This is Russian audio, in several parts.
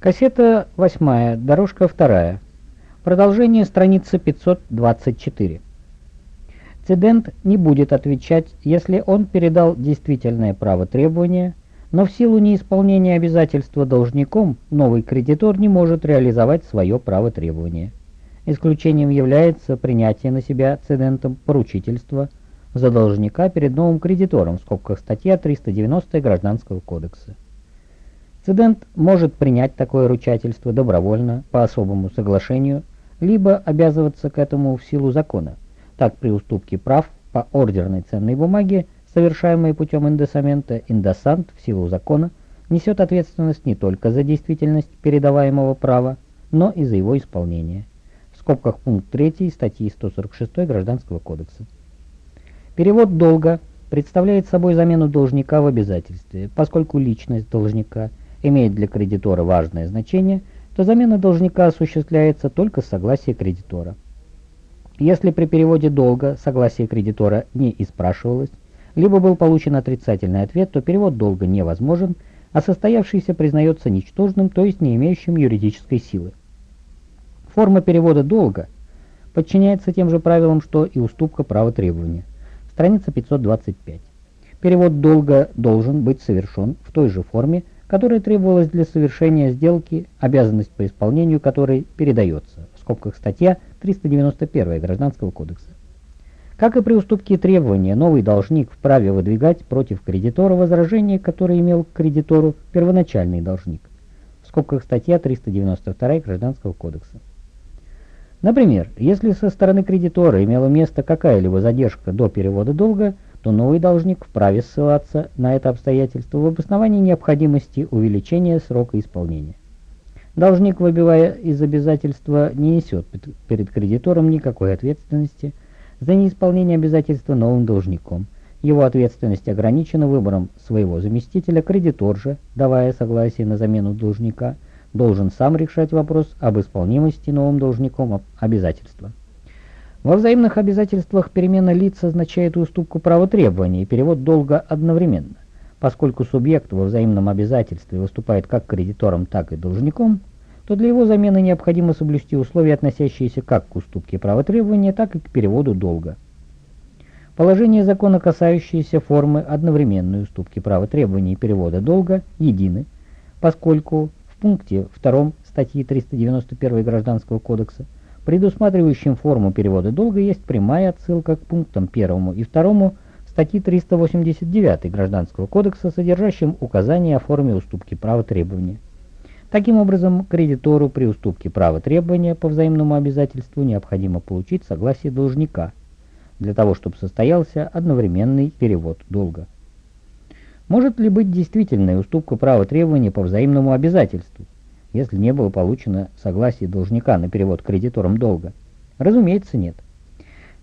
Кассета 8, дорожка 2. Продолжение страницы 524. Цидент не будет отвечать, если он передал действительное право требования, но в силу неисполнения обязательства должником новый кредитор не может реализовать свое право требования. Исключением является принятие на себя цидентом поручительства за должника перед новым кредитором в скобках статья 390 Гражданского кодекса. Цидент может принять такое ручательство добровольно, по особому соглашению, либо обязываться к этому в силу закона. Так, при уступке прав по ордерной ценной бумаге, совершаемой путем индосамента, индосант в силу закона несет ответственность не только за действительность передаваемого права, но и за его исполнение. В скобках пункт 3 статьи 146 Гражданского кодекса. Перевод долга представляет собой замену должника в обязательстве, поскольку личность должника – имеет для кредитора важное значение, то замена должника осуществляется только с согласия кредитора. Если при переводе долга согласие кредитора не испрашивалось, либо был получен отрицательный ответ, то перевод долга невозможен, а состоявшийся признается ничтожным, то есть не имеющим юридической силы. Форма перевода долга подчиняется тем же правилам, что и уступка права требования. Страница 525. Перевод долга должен быть совершен в той же форме, которая требовалась для совершения сделки, обязанность по исполнению которой передается, в скобках статья 391 Гражданского кодекса. Как и при уступке требования, новый должник вправе выдвигать против кредитора возражение, которое имел к кредитору первоначальный должник, в скобках статья 392 Гражданского кодекса. Например, если со стороны кредитора имела место какая-либо задержка до перевода долга, то новый должник вправе ссылаться на это обстоятельство в обосновании необходимости увеличения срока исполнения. Должник, выбивая из обязательства, не несет перед кредитором никакой ответственности за неисполнение обязательства новым должником. Его ответственность ограничена выбором своего заместителя, кредитор же, давая согласие на замену должника, должен сам решать вопрос об исполнимости новым должником обязательства. Во взаимных обязательствах перемена лиц означает уступку права требования и перевод долга одновременно. Поскольку субъект во взаимном обязательстве выступает как кредитором, так и должником, то для его замены необходимо соблюсти условия, относящиеся как к уступке права требования, так и к переводу долга. Положения закона, касающиеся формы одновременной уступки права требования и перевода долга, едины, поскольку в пункте 2 статьи 391 Гражданского кодекса предусматривающим форму перевода долга, есть прямая отсылка к пунктам 1 и 2 статьи 389 Гражданского кодекса, содержащим указание о форме уступки права требования. Таким образом, кредитору при уступке права требования по взаимному обязательству необходимо получить согласие должника, для того, чтобы состоялся одновременный перевод долга. Может ли быть действительной уступка права требования по взаимному обязательству? Если не было получено согласие должника на перевод кредиторам долга? Разумеется, нет.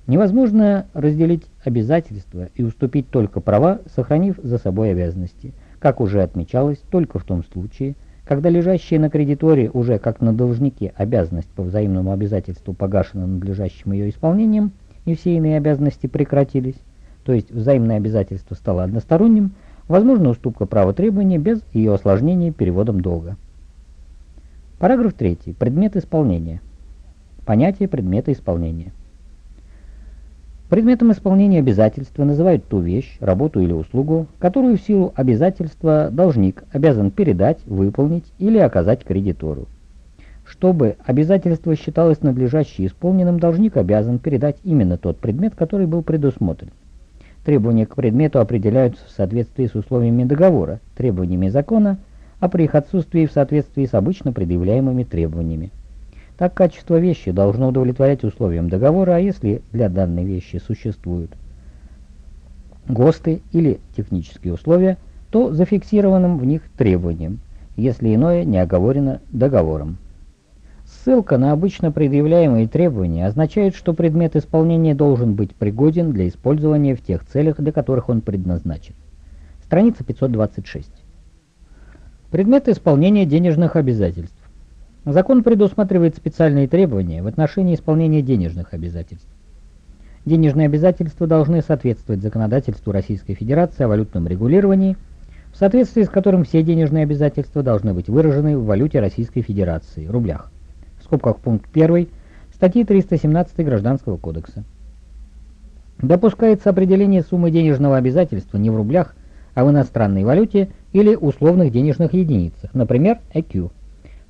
Невозможно разделить обязательства и уступить только права, сохранив за собой обязанности, как уже отмечалось, только в том случае, когда лежащая на кредиторе уже как на должнике обязанность по взаимному обязательству погашена надлежащим ее исполнением, и все иные обязанности прекратились, то есть взаимное обязательство стало односторонним, возможна уступка права требования без ее осложнения переводом долга. Параграф 3. Предмет исполнения. Понятие предмета исполнения. Предметом исполнения обязательства называют ту вещь, работу или услугу, которую в силу обязательства должник обязан передать, выполнить или оказать кредитору. Чтобы обязательство считалось надлежаще исполненным, должник обязан передать именно тот предмет, который был предусмотрен. Требования к предмету определяются в соответствии с условиями договора, требованиями закона – а при их отсутствии в соответствии с обычно предъявляемыми требованиями. Так качество вещи должно удовлетворять условиям договора, а если для данной вещи существуют ГОСТы или технические условия, то зафиксированным в них требованиям, если иное не оговорено договором. Ссылка на обычно предъявляемые требования означает, что предмет исполнения должен быть пригоден для использования в тех целях, для которых он предназначен. Страница 526. Предмет исполнения денежных обязательств. Закон предусматривает специальные требования в отношении исполнения денежных обязательств. Денежные обязательства должны соответствовать законодательству Российской Федерации о валютном регулировании в соответствии с которым все денежные обязательства должны быть выражены в валюте Российской Федерации, рублях. В скобках пункт 1 статьи 317 Гражданского кодекса. Допускается определение суммы денежного обязательства не в рублях, а в иностранной валюте или условных денежных единицах, например, EQ,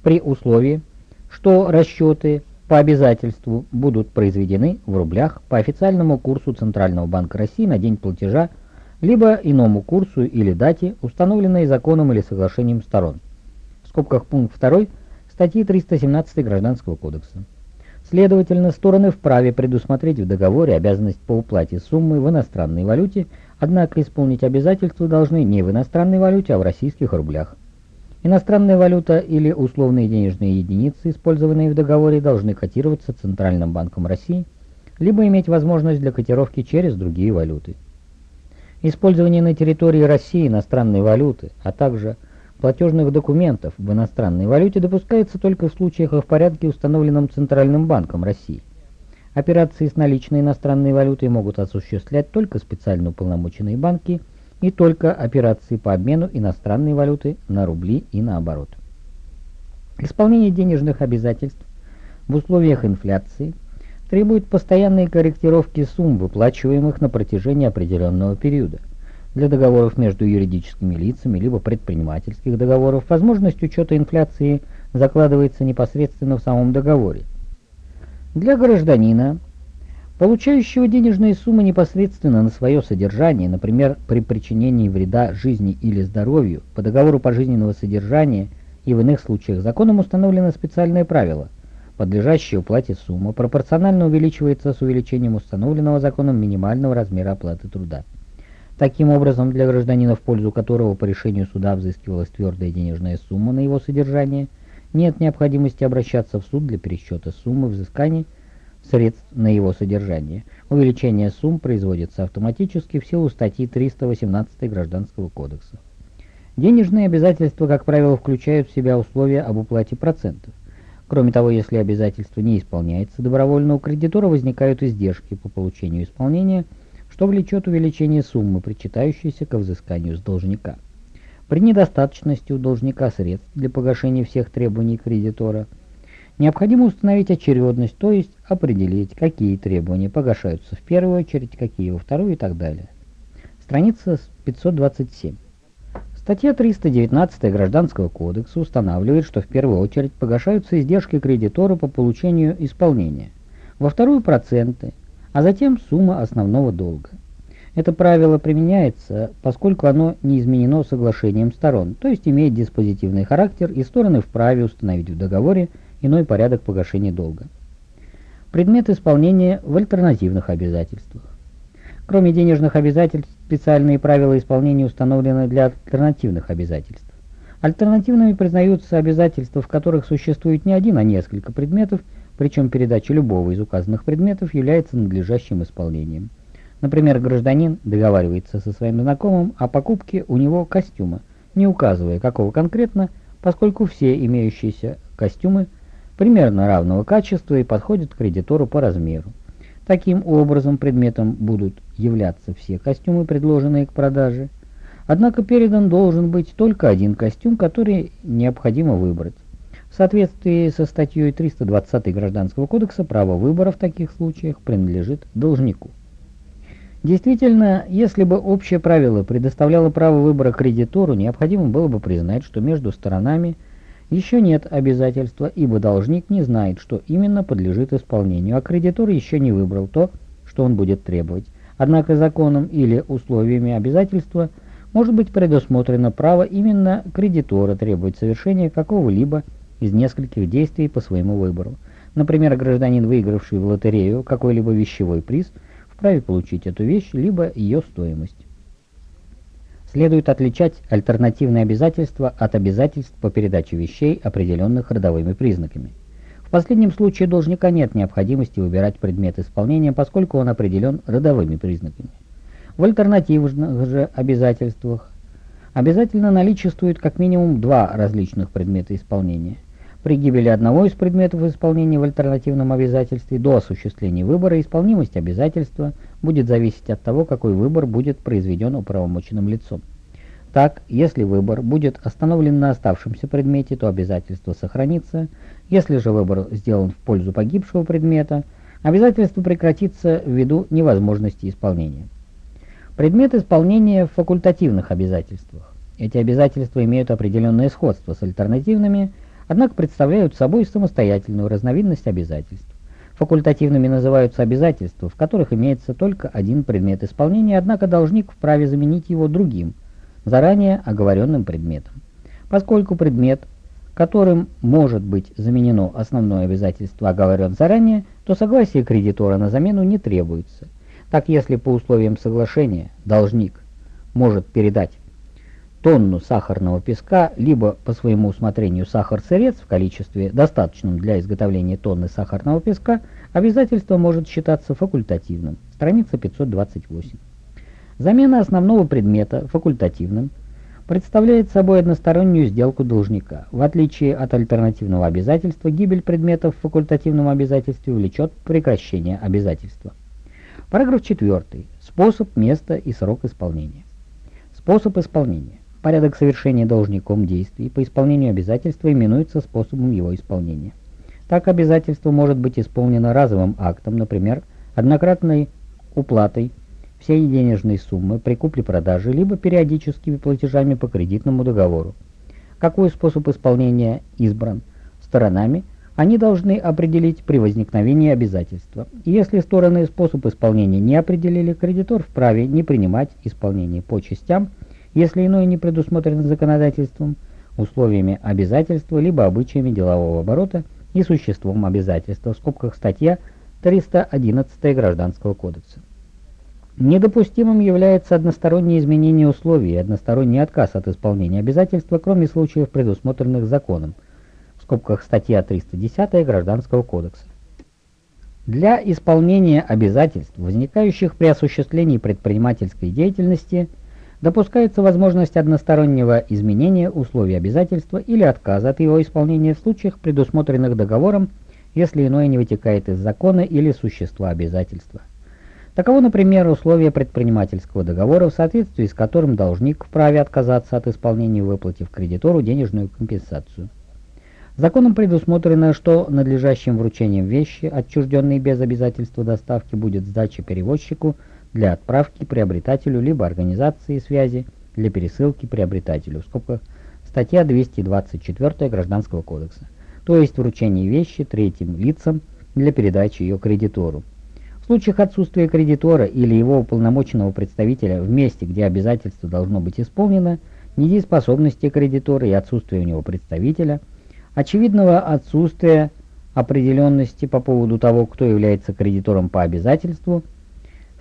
при условии, что расчеты по обязательству будут произведены в рублях по официальному курсу Центрального банка России на день платежа, либо иному курсу или дате, установленной законом или соглашением сторон. В скобках пункт 2 статьи 317 Гражданского кодекса. Следовательно, стороны вправе предусмотреть в договоре обязанность по уплате суммы в иностранной валюте, однако исполнить обязательства должны не в иностранной валюте, а в российских рублях. Иностранная валюта или условные денежные единицы, использованные в договоре, должны котироваться Центральным банком России, либо иметь возможность для котировки через другие валюты. Использование на территории России иностранной валюты, а также платежных документов в иностранной валюте допускается только в случаях и в порядке, установленном Центральным банком России. Операции с наличной иностранной валютой могут осуществлять только специально уполномоченные банки – и только операции по обмену иностранной валюты на рубли и наоборот. Исполнение денежных обязательств в условиях инфляции требует постоянной корректировки сумм, выплачиваемых на протяжении определенного периода. Для договоров между юридическими лицами либо предпринимательских договоров возможность учета инфляции закладывается непосредственно в самом договоре. Для гражданина Получающего денежные суммы непосредственно на свое содержание, например, при причинении вреда жизни или здоровью, по договору пожизненного содержания и в иных случаях законом установлено специальное правило. Подлежащая уплате сумма пропорционально увеличивается с увеличением установленного законом минимального размера оплаты труда. Таким образом, для гражданина, в пользу которого по решению суда взыскивалась твердая денежная сумма на его содержание, нет необходимости обращаться в суд для пересчета суммы взыскания средств на его содержание. Увеличение сумм производится автоматически в силу статьи 318 Гражданского кодекса. Денежные обязательства, как правило, включают в себя условия об уплате процентов. Кроме того, если обязательство не исполняется добровольно, у кредитора возникают издержки по получению исполнения, что влечет увеличение суммы, причитающейся к взысканию с должника. При недостаточности у должника средств для погашения всех требований кредитора – Необходимо установить очередность, то есть определить, какие требования погашаются в первую очередь, какие во вторую и так далее. Страница 527. Статья 319 Гражданского кодекса устанавливает, что в первую очередь погашаются издержки кредитора по получению исполнения, во вторую – проценты, а затем сумма основного долга. Это правило применяется, поскольку оно не изменено соглашением сторон, то есть имеет диспозитивный характер и стороны вправе установить в договоре иной порядок погашения долга. Предмет исполнения в альтернативных обязательствах. Кроме денежных обязательств, специальные правила исполнения установлены для альтернативных обязательств. Альтернативными признаются обязательства, в которых существует не один, а несколько предметов, причем передача любого из указанных предметов является надлежащим исполнением. Например, гражданин договаривается со своим знакомым о покупке у него костюма, не указывая какого конкретно, поскольку все имеющиеся костюмы – примерно равного качества и подходят кредитору по размеру. Таким образом, предметом будут являться все костюмы, предложенные к продаже. Однако передан должен быть только один костюм, который необходимо выбрать. В соответствии со статьей 320 Гражданского кодекса право выбора в таких случаях принадлежит должнику. Действительно, если бы общее правило предоставляло право выбора кредитору, необходимо было бы признать, что между сторонами – еще нет обязательства, ибо должник не знает, что именно подлежит исполнению, а кредитор еще не выбрал то, что он будет требовать. Однако законом или условиями обязательства может быть предусмотрено право именно кредитора требовать совершения какого-либо из нескольких действий по своему выбору. Например, гражданин, выигравший в лотерею какой-либо вещевой приз, вправе получить эту вещь, либо ее стоимость. Следует отличать альтернативные обязательства от обязательств по передаче вещей, определенных родовыми признаками. В последнем случае должника нет необходимости выбирать предмет исполнения, поскольку он определен родовыми признаками. В альтернативных же обязательствах обязательно наличествует как минимум два различных предмета исполнения. При гибели одного из предметов исполнения в альтернативном обязательстве до осуществления выбора исполнимость обязательства будет зависеть от того, какой выбор будет произведен управомоченным лицом. Так, если выбор будет остановлен на оставшемся предмете, то обязательство сохранится. Если же выбор сделан в пользу погибшего предмета, обязательство прекратится ввиду невозможности исполнения. Предмет исполнения в факультативных обязательствах. Эти обязательства имеют определенное сходство с альтернативными, однако представляют собой самостоятельную разновидность обязательств. Факультативными называются обязательства, в которых имеется только один предмет исполнения, однако должник вправе заменить его другим, заранее оговоренным предметом. Поскольку предмет, которым может быть заменено основное обязательство, оговорен заранее, то согласие кредитора на замену не требуется. Так, если по условиям соглашения должник может передать тонну сахарного песка, либо по своему усмотрению сахар-сырец в количестве, достаточном для изготовления тонны сахарного песка, обязательство может считаться факультативным. Страница 528. Замена основного предмета факультативным представляет собой одностороннюю сделку должника. В отличие от альтернативного обязательства, гибель предметов в факультативном обязательстве влечет прекращение обязательства. Параграф 4. Способ, место и срок исполнения. Способ исполнения. Порядок совершения должником действий по исполнению обязательства именуется способом его исполнения. Так обязательство может быть исполнено разовым актом, например, однократной уплатой всей денежной суммы при купле-продаже, либо периодическими платежами по кредитному договору. Какой способ исполнения избран сторонами, они должны определить при возникновении обязательства. Если стороны способ исполнения не определили, кредитор вправе не принимать исполнение по частям, если иное не предусмотрено законодательством, условиями обязательства, либо обычаями делового оборота и существом обязательства, в скобках статья 311 Гражданского кодекса. Недопустимым является одностороннее изменение условий и односторонний отказ от исполнения обязательства, кроме случаев, предусмотренных законом, в скобках статья 310 Гражданского кодекса. Для исполнения обязательств, возникающих при осуществлении предпринимательской деятельности – Допускается возможность одностороннего изменения условий обязательства или отказа от его исполнения в случаях, предусмотренных договором, если иное не вытекает из закона или существа обязательства. Таково, например, условие предпринимательского договора, в соответствии с которым должник вправе отказаться от исполнения, выплатив кредитору денежную компенсацию. Законом предусмотрено, что надлежащим вручением вещи, отчужденной без обязательства доставки, будет сдача перевозчику – для отправки приобретателю либо организации связи для пересылки приобретателю. В скобках статья 224 Гражданского кодекса. То есть вручение вещи третьим лицам для передачи ее кредитору. В случаях отсутствия кредитора или его уполномоченного представителя в месте, где обязательство должно быть исполнено, недееспособности кредитора и отсутствия у него представителя, очевидного отсутствия определенности по поводу того, кто является кредитором по обязательству –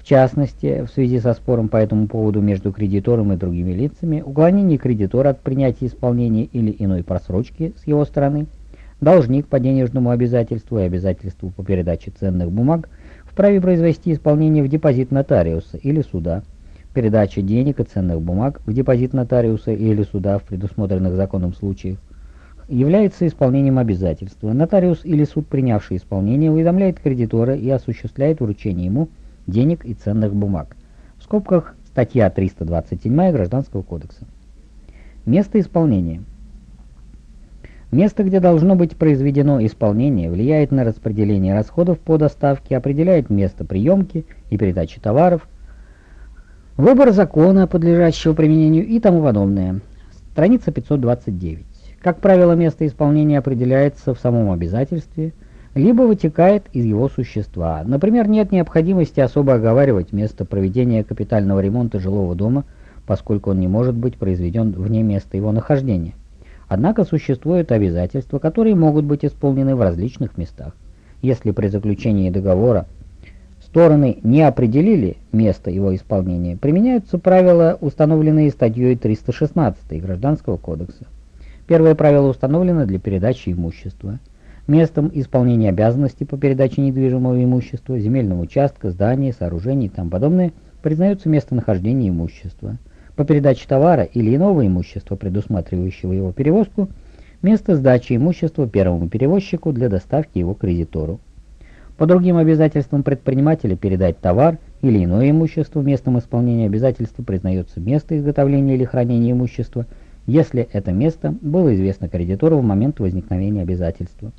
в частности, в связи со спором по этому поводу между кредитором и другими лицами, уклонение кредитора от принятия исполнения или иной просрочки с его стороны, должник по денежному обязательству и обязательству по передаче ценных бумаг вправе произвести исполнение в депозит нотариуса или суда, передача денег и ценных бумаг в депозит нотариуса или суда в предусмотренных законом случаях, является исполнением обязательства. Нотариус или суд, принявший исполнение, уведомляет кредитора и осуществляет вручение ему денег и ценных бумаг. В скобках статья 327 Гражданского кодекса. Место исполнения. Место, где должно быть произведено исполнение, влияет на распределение расходов по доставке, определяет место приемки и передачи товаров, выбор закона, подлежащего применению и тому подобное. Страница 529. Как правило, место исполнения определяется в самом обязательстве – либо вытекает из его существа. Например, нет необходимости особо оговаривать место проведения капитального ремонта жилого дома, поскольку он не может быть произведен вне места его нахождения. Однако существуют обязательства, которые могут быть исполнены в различных местах. Если при заключении договора стороны не определили место его исполнения, применяются правила, установленные статьей 316 Гражданского кодекса. Первое правило установлено для передачи имущества – Местом исполнения обязанностей по передаче недвижимого имущества, земельного участка, здания, сооружений и тому подобное признается местонахождение имущества. По передаче товара или иного имущества, предусматривающего его перевозку, место сдачи имущества первому перевозчику для доставки его кредитору. По другим обязательствам предпринимателя передать товар или иное имущество местом исполнения обязательства признается место изготовления или хранения имущества, если это место было известно кредитору в момент возникновения обязательства.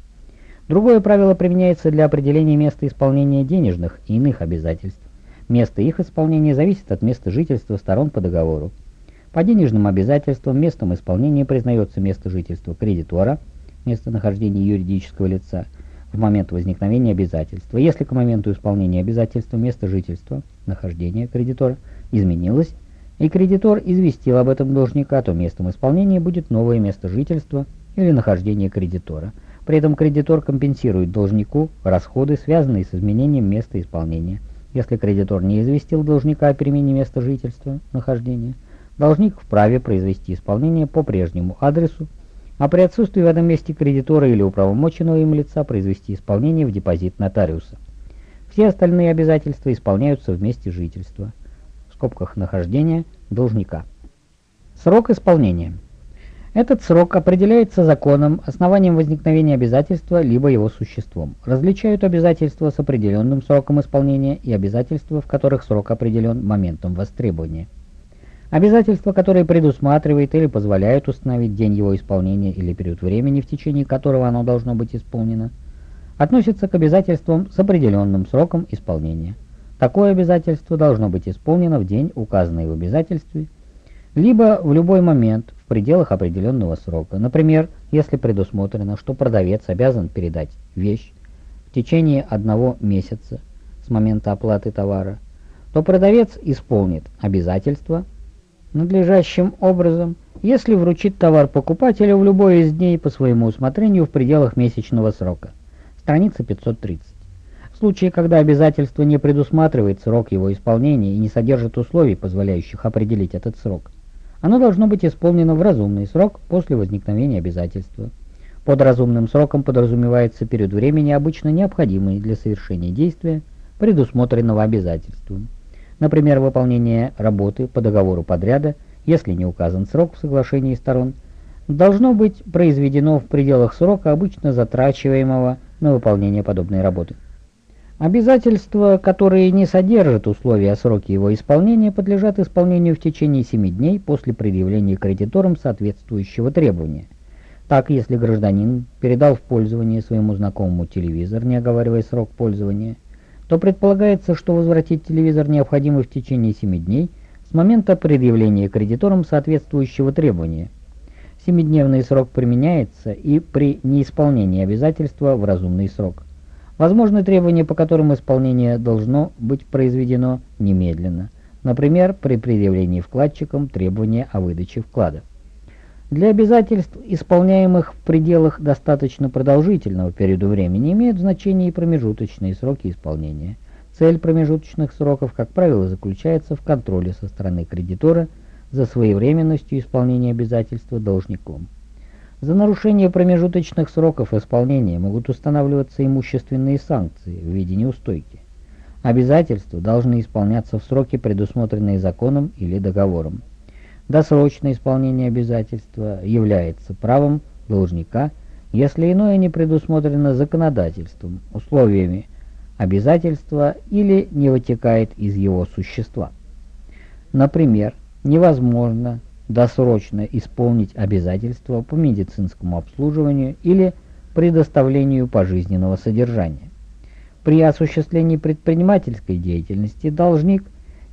Другое правило применяется для определения места исполнения денежных и иных обязательств. Место их исполнения зависит от места жительства сторон по договору. По денежным обязательствам местом исполнения признается место жительства кредитора, местонахождение юридического лица в момент возникновения обязательства. Если к моменту исполнения обязательства место жительства, нахождения кредитора изменилось, и кредитор известил об этом должника, то местом исполнения будет новое место жительства или нахождение кредитора. При этом кредитор компенсирует должнику расходы, связанные с изменением места исполнения. Если кредитор не известил должника о перемене места жительства, нахождения, должник вправе произвести исполнение по прежнему адресу, а при отсутствии в этом месте кредитора или управомоченного им лица произвести исполнение в депозит нотариуса. Все остальные обязательства исполняются в месте жительства, в скобках нахождения должника. Срок исполнения. Этот срок определяется законом, основанием возникновения обязательства, либо его существом. Различают обязательства с определенным сроком исполнения и обязательства, в которых срок определен моментом востребования. Обязательства, которые предусматривают или позволяют установить день его исполнения или период времени, в течение которого оно должно быть исполнено, относятся к обязательствам с определенным сроком исполнения. Такое обязательство должно быть исполнено в день, указанный в обязательстве, либо в любой момент в пределах определенного срока. Например, если предусмотрено, что продавец обязан передать вещь в течение одного месяца с момента оплаты товара, то продавец исполнит обязательство надлежащим образом, если вручит товар покупателю в любой из дней по своему усмотрению в пределах месячного срока. Страница 530. В случае, когда обязательство не предусматривает срок его исполнения и не содержит условий, позволяющих определить этот срок, оно должно быть исполнено в разумный срок после возникновения обязательства. Под разумным сроком подразумевается период времени, обычно необходимый для совершения действия, предусмотренного обязательством. Например, выполнение работы по договору подряда, если не указан срок в соглашении сторон, должно быть произведено в пределах срока, обычно затрачиваемого на выполнение подобной работы. Обязательства, которые не содержат условия о сроке его исполнения, подлежат исполнению в течение 7 дней после предъявления кредиторам соответствующего требования. Так, если гражданин передал в пользование своему знакомому телевизор, не оговаривая срок пользования, то предполагается, что возвратить телевизор необходимо в течение 7 дней с момента предъявления кредиторам соответствующего требования. Семидневный срок применяется и при неисполнении обязательства в разумный срок. Возможны требования, по которым исполнение должно быть произведено немедленно, например, при предъявлении вкладчикам требования о выдаче вклада. Для обязательств, исполняемых в пределах достаточно продолжительного периода времени, имеют значение и промежуточные сроки исполнения. Цель промежуточных сроков, как правило, заключается в контроле со стороны кредитора за своевременностью исполнения обязательства должником. За нарушение промежуточных сроков исполнения могут устанавливаться имущественные санкции в виде неустойки. Обязательства должны исполняться в сроки, предусмотренные законом или договором. Досрочное исполнение обязательства является правом должника, если иное не предусмотрено законодательством, условиями обязательства или не вытекает из его существа. Например, невозможно досрочно исполнить обязательства по медицинскому обслуживанию или предоставлению пожизненного содержания. При осуществлении предпринимательской деятельности должник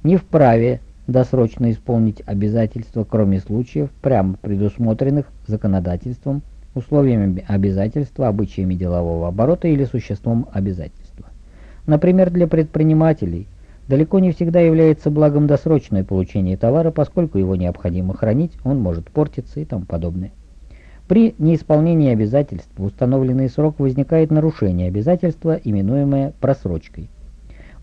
не вправе досрочно исполнить обязательства, кроме случаев, прямо предусмотренных законодательством, условиями обязательства, обычаями делового оборота или существом обязательства. Например, для предпринимателей далеко не всегда является благом досрочное получение товара, поскольку его необходимо хранить, он может портиться и тому подобное. При неисполнении обязательств в установленный срок возникает нарушение обязательства, именуемое просрочкой.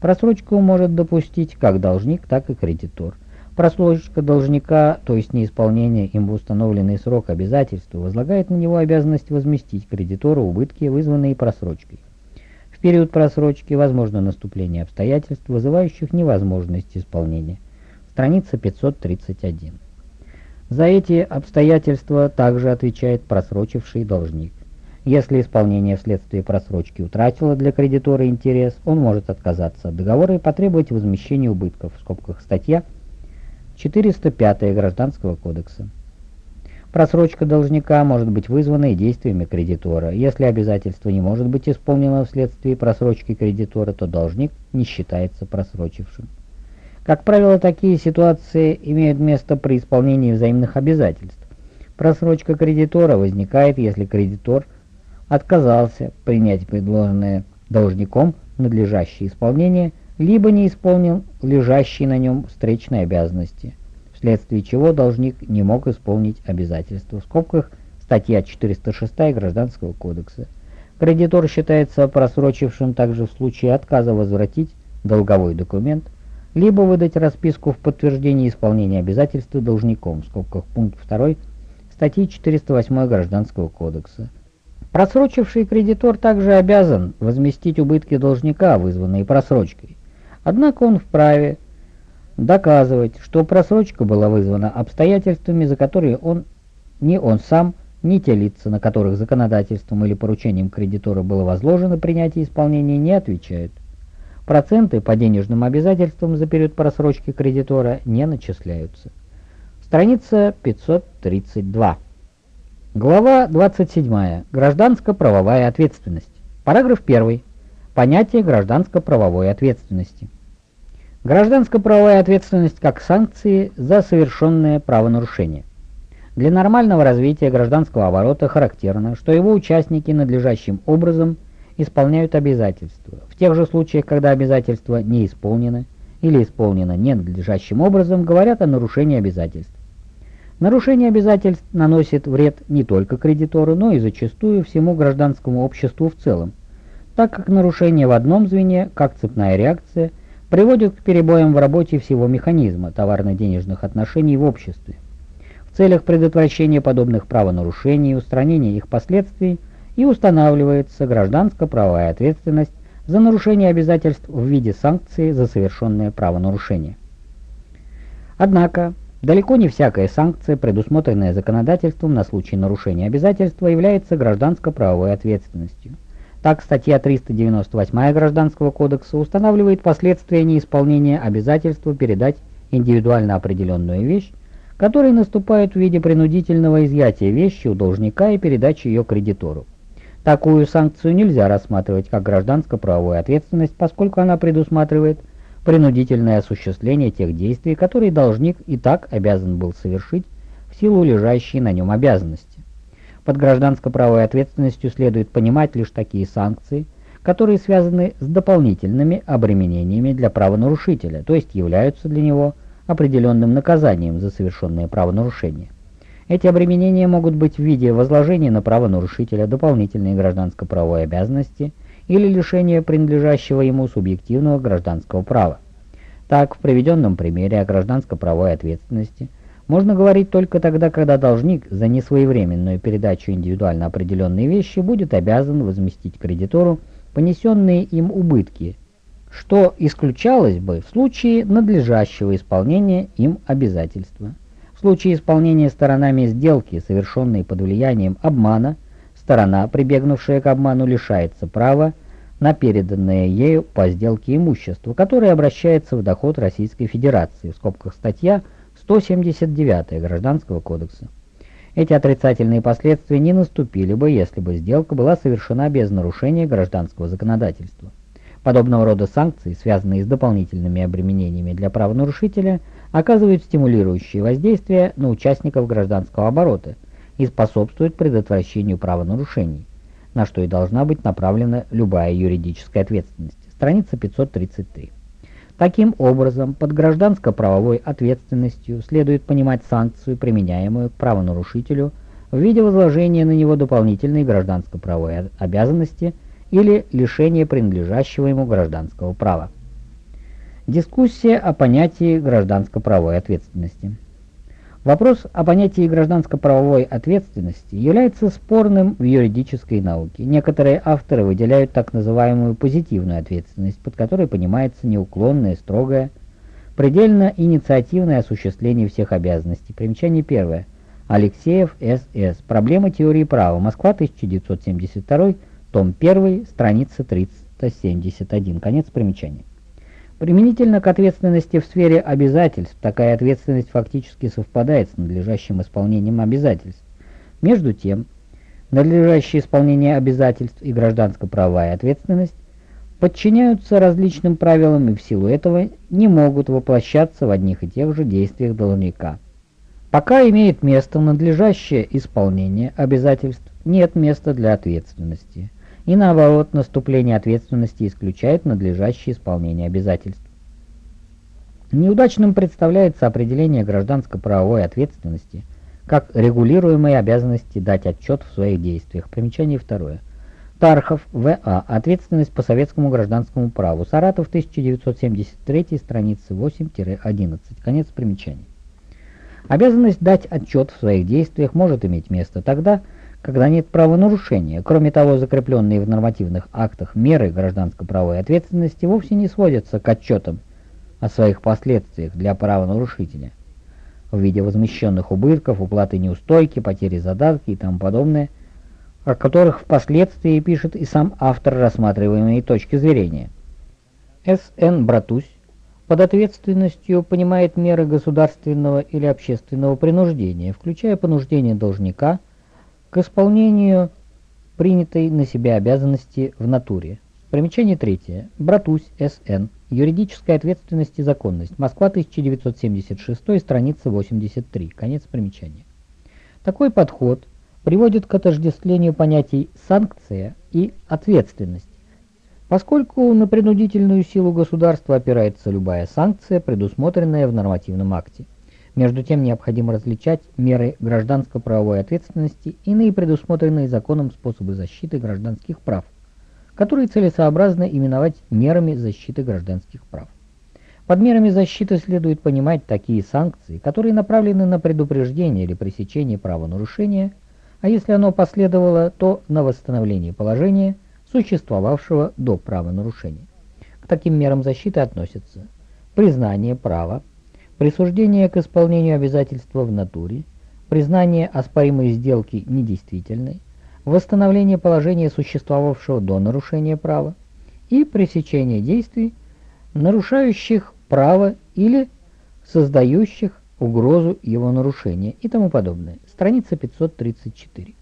Просрочку может допустить как должник, так и кредитор. Просрочка должника, то есть неисполнение им в установленный срок обязательства, возлагает на него обязанность возместить кредитору убытки, вызванные просрочкой. В период просрочки возможно наступление обстоятельств, вызывающих невозможность исполнения. Страница 531. За эти обстоятельства также отвечает просрочивший должник. Если исполнение вследствие просрочки утратило для кредитора интерес, он может отказаться от договора и потребовать возмещения убытков, в скобках статья 405 Гражданского кодекса. Просрочка должника может быть вызвана и действиями кредитора. Если обязательство не может быть исполнено вследствие просрочки кредитора, то должник не считается просрочившим. Как правило, такие ситуации имеют место при исполнении взаимных обязательств. Просрочка кредитора возникает, если кредитор отказался принять предложенное должником надлежащее исполнение, либо не исполнил лежащие на нем встречные обязанности вследствие чего должник не мог исполнить обязательства. В скобках статья 406 Гражданского кодекса. Кредитор считается просрочившим также в случае отказа возвратить долговой документ, либо выдать расписку в подтверждение исполнения обязательства должником, в скобках пункт 2 статьи 408 Гражданского кодекса. Просрочивший кредитор также обязан возместить убытки должника, вызванные просрочкой. Однако он вправе доказывать, что просрочка была вызвана обстоятельствами, за которые он, ни он сам, ни те лица, на которых законодательством или поручением кредитора было возложено принятие исполнения, не отвечают. Проценты по денежным обязательствам за период просрочки кредитора не начисляются. Страница 532. Глава 27. Гражданско-правовая ответственность. Параграф 1. Понятие гражданско-правовой ответственности. Гражданско-правовая ответственность как санкции за совершенное правонарушение. Для нормального развития гражданского оборота характерно, что его участники надлежащим образом исполняют обязательства. В тех же случаях, когда обязательства не исполнены или исполнено ненадлежащим образом, говорят о нарушении обязательств. Нарушение обязательств наносит вред не только кредитору, но и зачастую всему гражданскому обществу в целом, так как нарушение в одном звене, как цепная реакция, приводит к перебоям в работе всего механизма товарно-денежных отношений в обществе. В целях предотвращения подобных правонарушений и устранения их последствий и устанавливается гражданско-правовая ответственность за нарушение обязательств в виде санкции за совершенное правонарушение. Однако, далеко не всякая санкция, предусмотренная законодательством на случай нарушения обязательства, является гражданско-правовой ответственностью. Так, статья 398 Гражданского кодекса устанавливает последствия неисполнения обязательства передать индивидуально определенную вещь, которые наступают в виде принудительного изъятия вещи у должника и передачи ее кредитору. Такую санкцию нельзя рассматривать как гражданско-правовую ответственность, поскольку она предусматривает принудительное осуществление тех действий, которые должник и так обязан был совершить в силу лежащей на нем обязанности. Под гражданско-правовой ответственностью следует понимать лишь такие санкции, которые связаны с дополнительными обременениями для правонарушителя, то есть являются для него определенным наказанием за совершенное правонарушение. Эти обременения могут быть в виде возложения на правонарушителя дополнительной гражданско-правовой обязанности или лишения принадлежащего ему субъективного гражданского права. Так, в приведенном примере о гражданско-правовой ответственности – можно говорить только тогда, когда должник за несвоевременную передачу индивидуально определенной вещи будет обязан возместить кредитору понесенные им убытки, что исключалось бы в случае надлежащего исполнения им обязательства. В случае исполнения сторонами сделки, совершенной под влиянием обмана, сторона, прибегнувшая к обману, лишается права на переданное ею по сделке имущество, которое обращается в доход Российской Федерации, в скобках статья 179 Гражданского кодекса. Эти отрицательные последствия не наступили бы, если бы сделка была совершена без нарушения гражданского законодательства. Подобного рода санкции, связанные с дополнительными обременениями для правонарушителя, оказывают стимулирующее воздействие на участников гражданского оборота и способствуют предотвращению правонарушений, на что и должна быть направлена любая юридическая ответственность. Страница 533. Таким образом, под гражданско-правовой ответственностью следует понимать санкцию, применяемую к правонарушителю в виде возложения на него дополнительной гражданско-правовой обязанности или лишения принадлежащего ему гражданского права. Дискуссия о понятии гражданско-правовой ответственности. Вопрос о понятии гражданско-правовой ответственности является спорным в юридической науке. Некоторые авторы выделяют так называемую позитивную ответственность, под которой понимается неуклонное, строгое, предельно инициативное осуществление всех обязанностей. Примечание первое. Алексеев С.С. Проблема теории права. Москва, 1972, том 1, страница 371. Конец примечания. Применительно к ответственности в сфере обязательств, такая ответственность фактически совпадает с надлежащим исполнением обязательств. Между тем, надлежащее исполнение обязательств и гражданско-правовая ответственность подчиняются различным правилам и в силу этого не могут воплощаться в одних и тех же действиях должника. Пока имеет место надлежащее исполнение обязательств, нет места для ответственности – и наоборот, наступление ответственности исключает надлежащее исполнение обязательств. Неудачным представляется определение гражданско-правовой ответственности как регулируемой обязанности дать отчет в своих действиях. Примечание второе. Тархов, В.А. Ответственность по советскому гражданскому праву. Саратов, 1973, страницы 8-11. Конец примечаний. Обязанность дать отчет в своих действиях может иметь место тогда, когда когда нет правонарушения. Кроме того, закрепленные в нормативных актах меры гражданско-правовой ответственности вовсе не сводятся к отчетам о своих последствиях для правонарушителя в виде возмещенных убытков, уплаты неустойки, потери задатки и тому подобное, о которых впоследствии пишет и сам автор рассматриваемой точки зрения. С.Н. Братусь под ответственностью понимает меры государственного или общественного принуждения, включая понуждение должника – к исполнению принятой на себя обязанности в натуре. Примечание третье. Братусь, С.Н. Юридическая ответственность и законность. Москва, 1976, страница 83. Конец примечания. Такой подход приводит к отождествлению понятий «санкция» и «ответственность». Поскольку на принудительную силу государства опирается любая санкция, предусмотренная в нормативном акте. Между тем необходимо различать меры гражданско-правовой ответственности иные предусмотренные законом способы защиты гражданских прав, которые целесообразно именовать мерами защиты гражданских прав. Под мерами защиты следует понимать такие санкции, которые направлены на предупреждение или пресечение правонарушения, а если оно последовало, то на восстановление положения, существовавшего до правонарушения. К таким мерам защиты относятся признание права, присуждение к исполнению обязательства в натуре, признание оспоримой сделки недействительной, восстановление положения существовавшего до нарушения права и пресечение действий, нарушающих право или создающих угрозу его нарушения и тому подобное. Страница 534.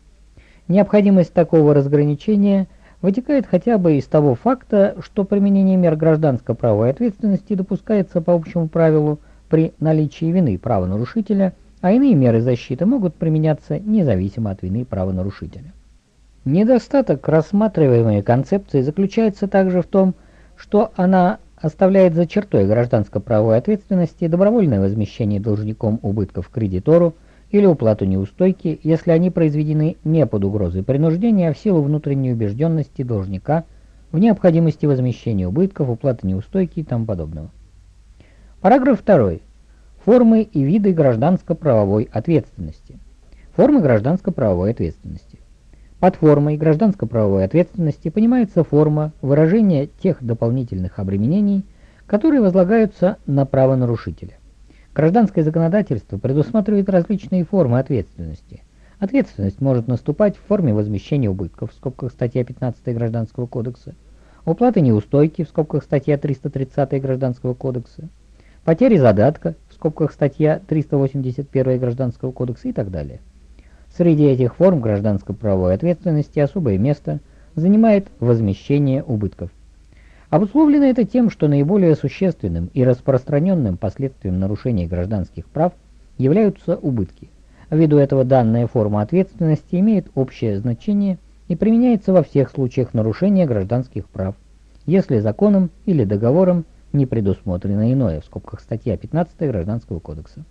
Необходимость такого разграничения вытекает хотя бы из того факта, что применение мер гражданско-правовой ответственности допускается по общему правилу при наличии вины правонарушителя, а иные меры защиты могут применяться независимо от вины правонарушителя. Недостаток рассматриваемой концепции заключается также в том, что она оставляет за чертой гражданско-правовой ответственности добровольное возмещение должником убытков кредитору или уплату неустойки, если они произведены не под угрозой принуждения, а в силу внутренней убежденности должника в необходимости возмещения убытков, уплаты неустойки и тому подобного. Параграф 2. Формы и виды гражданско-правовой ответственности. Формы гражданско-правовой ответственности. Под формой гражданско-правовой ответственности понимается форма выражения тех дополнительных обременений, которые возлагаются на правонарушителя. Гражданское законодательство предусматривает различные формы ответственности. Ответственность может наступать в форме возмещения убытков, в скобках статья 15 Гражданского кодекса, уплаты неустойки, в скобках статья 330 Гражданского кодекса, потери задатка, в скобках статья 381 Гражданского кодекса и так далее. Среди этих форм гражданско-правовой ответственности особое место занимает возмещение убытков. Обусловлено это тем, что наиболее существенным и распространенным последствием нарушения гражданских прав являются убытки. Ввиду этого данная форма ответственности имеет общее значение и применяется во всех случаях нарушения гражданских прав, если законом или договором не предусмотрено иное, в скобках статья 15 Гражданского кодекса.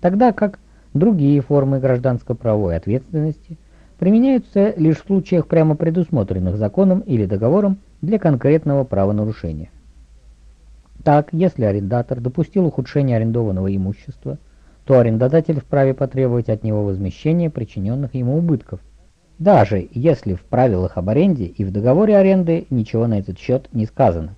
Тогда как другие формы гражданско-правовой ответственности применяются лишь в случаях прямо предусмотренных законом или договором для конкретного правонарушения. Так, если арендатор допустил ухудшение арендованного имущества, то арендодатель вправе потребовать от него возмещения причиненных ему убытков, даже если в правилах об аренде и в договоре аренды ничего на этот счет не сказано.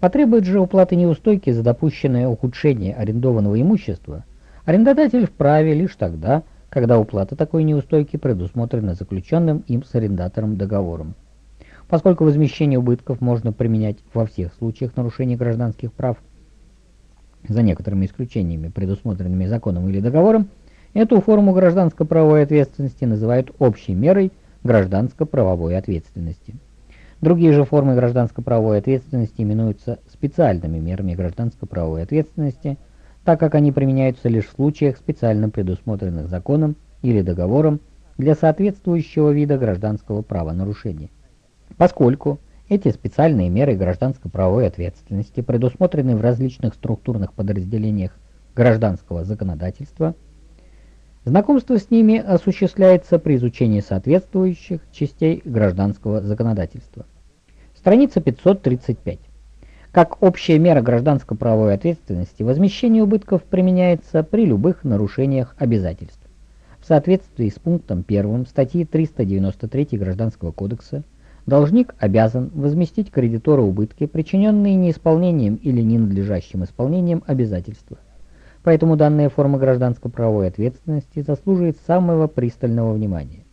Потребует же уплаты неустойки за допущенное ухудшение арендованного имущества, арендодатель вправе лишь тогда, когда уплата такой неустойки предусмотрена заключенным им с арендатором договором. Поскольку возмещение убытков можно применять во всех случаях нарушения гражданских прав, за некоторыми исключениями, предусмотренными законом или договором, эту форму гражданско-правовой ответственности называют общей мерой гражданско-правовой ответственности. Другие же формы гражданско-правовой ответственности именуются специальными мерами гражданско-правовой ответственности, так как они применяются лишь в случаях, специально предусмотренных законом или договором для соответствующего вида гражданского правонарушения. Поскольку эти специальные меры гражданско-правовой ответственности предусмотрены в различных структурных подразделениях гражданского законодательства, знакомство с ними осуществляется при изучении соответствующих частей гражданского законодательства. Страница 535. Как общая мера гражданско-правовой ответственности, возмещение убытков применяется при любых нарушениях обязательств. В соответствии с пунктом 1 статьи 393 Гражданского кодекса Должник обязан возместить кредитору убытки, причиненные неисполнением или ненадлежащим исполнением обязательства. Поэтому данная форма гражданско-правовой ответственности заслуживает самого пристального внимания.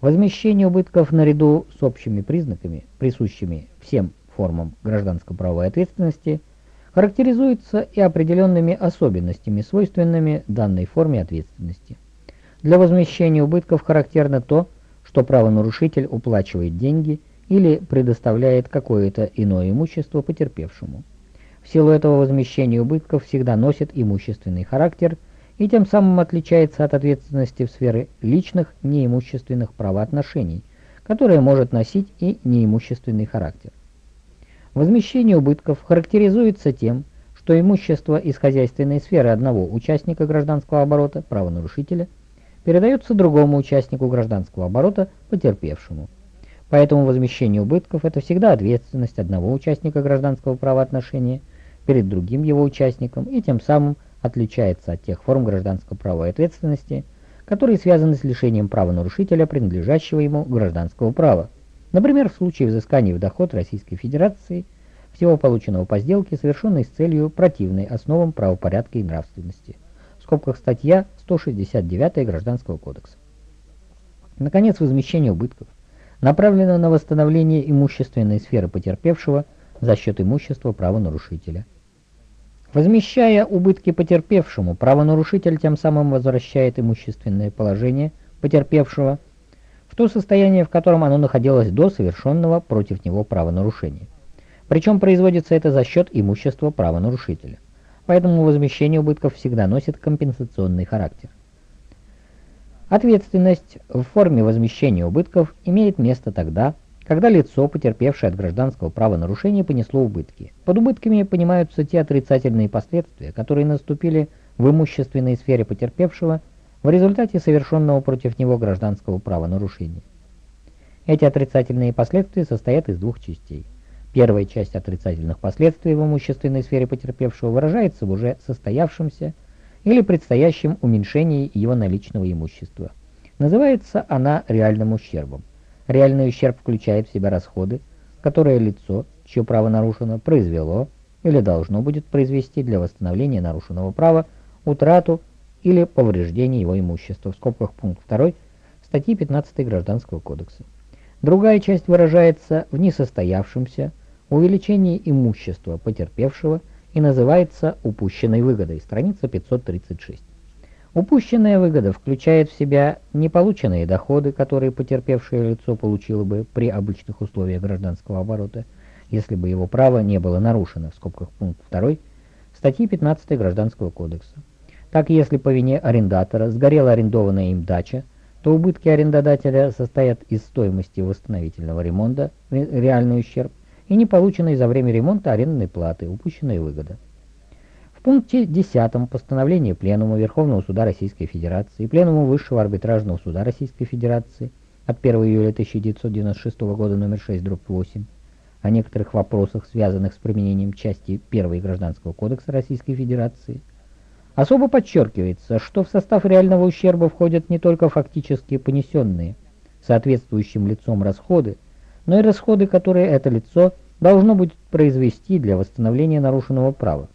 Возмещение убытков наряду с общими признаками, присущими всем формам гражданско-правовой ответственности, характеризуется и определенными особенностями, свойственными данной форме ответственности. Для возмещения убытков характерно то, что правонарушитель уплачивает деньги или предоставляет какое-то иное имущество потерпевшему. В силу этого возмещение убытков всегда носит имущественный характер и тем самым отличается от ответственности в сфере личных неимущественных правоотношений, которая может носить и неимущественный характер. Возмещение убытков характеризуется тем, что имущество из хозяйственной сферы одного участника гражданского оборота, правонарушителя – передается другому участнику гражданского оборота, потерпевшему. Поэтому возмещение убытков – это всегда ответственность одного участника гражданского правоотношения перед другим его участником и тем самым отличается от тех форм гражданско-правовой ответственности, которые связаны с лишением права нарушителя, принадлежащего ему гражданского права. Например, в случае взыскания в доход Российской Федерации всего полученного по сделке, совершенной с целью противной основам правопорядка и нравственности – скобках статья 169 Гражданского кодекса. Наконец, возмещение убытков направлено на восстановление имущественной сферы потерпевшего за счет имущества правонарушителя. Возмещая убытки потерпевшему, правонарушитель тем самым возвращает имущественное положение потерпевшего в то состояние, в котором оно находилось до совершенного против него правонарушения. Причем производится это за счет имущества правонарушителя поэтому возмещение убытков всегда носит компенсационный характер. Ответственность в форме возмещения убытков имеет место тогда, когда лицо, потерпевшее от гражданского правонарушения, понесло убытки. Под убытками понимаются те отрицательные последствия, которые наступили в имущественной сфере потерпевшего в результате совершенного против него гражданского правонарушения. Эти отрицательные последствия состоят из двух частей – Первая часть отрицательных последствий в имущественной сфере потерпевшего выражается в уже состоявшемся или предстоящем уменьшении его наличного имущества. Называется она реальным ущербом. Реальный ущерб включает в себя расходы, которые лицо, чье право нарушено, произвело или должно будет произвести для восстановления нарушенного права, утрату или повреждение его имущества. В скобках пункт 2 статьи 15 Гражданского кодекса. Другая часть выражается в несостоявшемся, увеличение имущества потерпевшего и называется упущенной выгодой, страница 536. Упущенная выгода включает в себя неполученные доходы, которые потерпевшее лицо получило бы при обычных условиях гражданского оборота, если бы его право не было нарушено, в скобках пункт 2 статьи 15 Гражданского кодекса. Так, если по вине арендатора сгорела арендованная им дача, то убытки арендодателя состоят из стоимости восстановительного ремонта, реальный ущерб, и не полученной за время ремонта арендной платы, упущенная выгода. В пункте 10 постановления Пленума Верховного Суда Российской Федерации и Пленума Высшего Арбитражного Суда Российской Федерации от 1 июля 1996 года номер 6 дробь 8 о некоторых вопросах, связанных с применением части 1 Гражданского кодекса Российской Федерации, особо подчеркивается, что в состав реального ущерба входят не только фактически понесенные соответствующим лицом расходы, но и расходы, которые это лицо должно будет произвести для восстановления нарушенного права.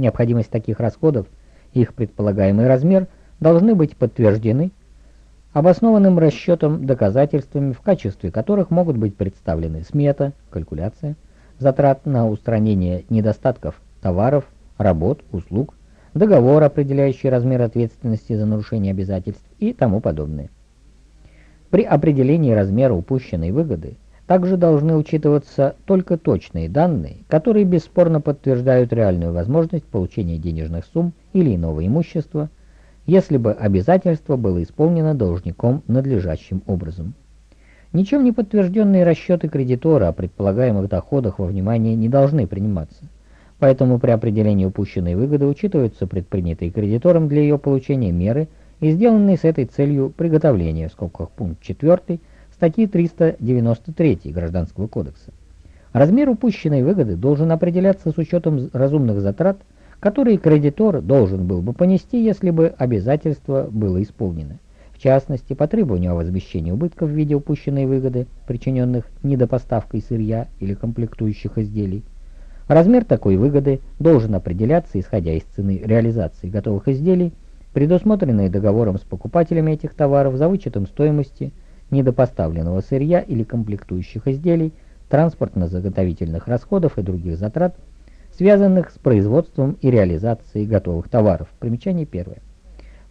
Необходимость таких расходов и их предполагаемый размер должны быть подтверждены обоснованным расчетом доказательствами, в качестве которых могут быть представлены смета, калькуляция, затрат на устранение недостатков товаров, работ, услуг, договор, определяющий размер ответственности за нарушение обязательств и тому подобное. При определении размера упущенной выгоды также должны учитываться только точные данные, которые бесспорно подтверждают реальную возможность получения денежных сумм или иного имущества, если бы обязательство было исполнено должником надлежащим образом. Ничем не подтвержденные расчеты кредитора о предполагаемых доходах во внимание не должны приниматься. Поэтому при определении упущенной выгоды учитываются предпринятые кредитором для ее получения меры и сделанные с этой целью приготовления, в скобках пункт 4 статьи 393 Гражданского кодекса. Размер упущенной выгоды должен определяться с учетом разумных затрат, которые кредитор должен был бы понести, если бы обязательство было исполнено в частности, по требованию о возмещении убытков в виде упущенной выгоды, причиненных недопоставкой сырья или комплектующих изделий. Размер такой выгоды должен определяться, исходя из цены реализации готовых изделий, предусмотренной договором с покупателями этих товаров за вычетом стоимости недопоставленного сырья или комплектующих изделий, транспортно-заготовительных расходов и других затрат, связанных с производством и реализацией готовых товаров. Примечание первое.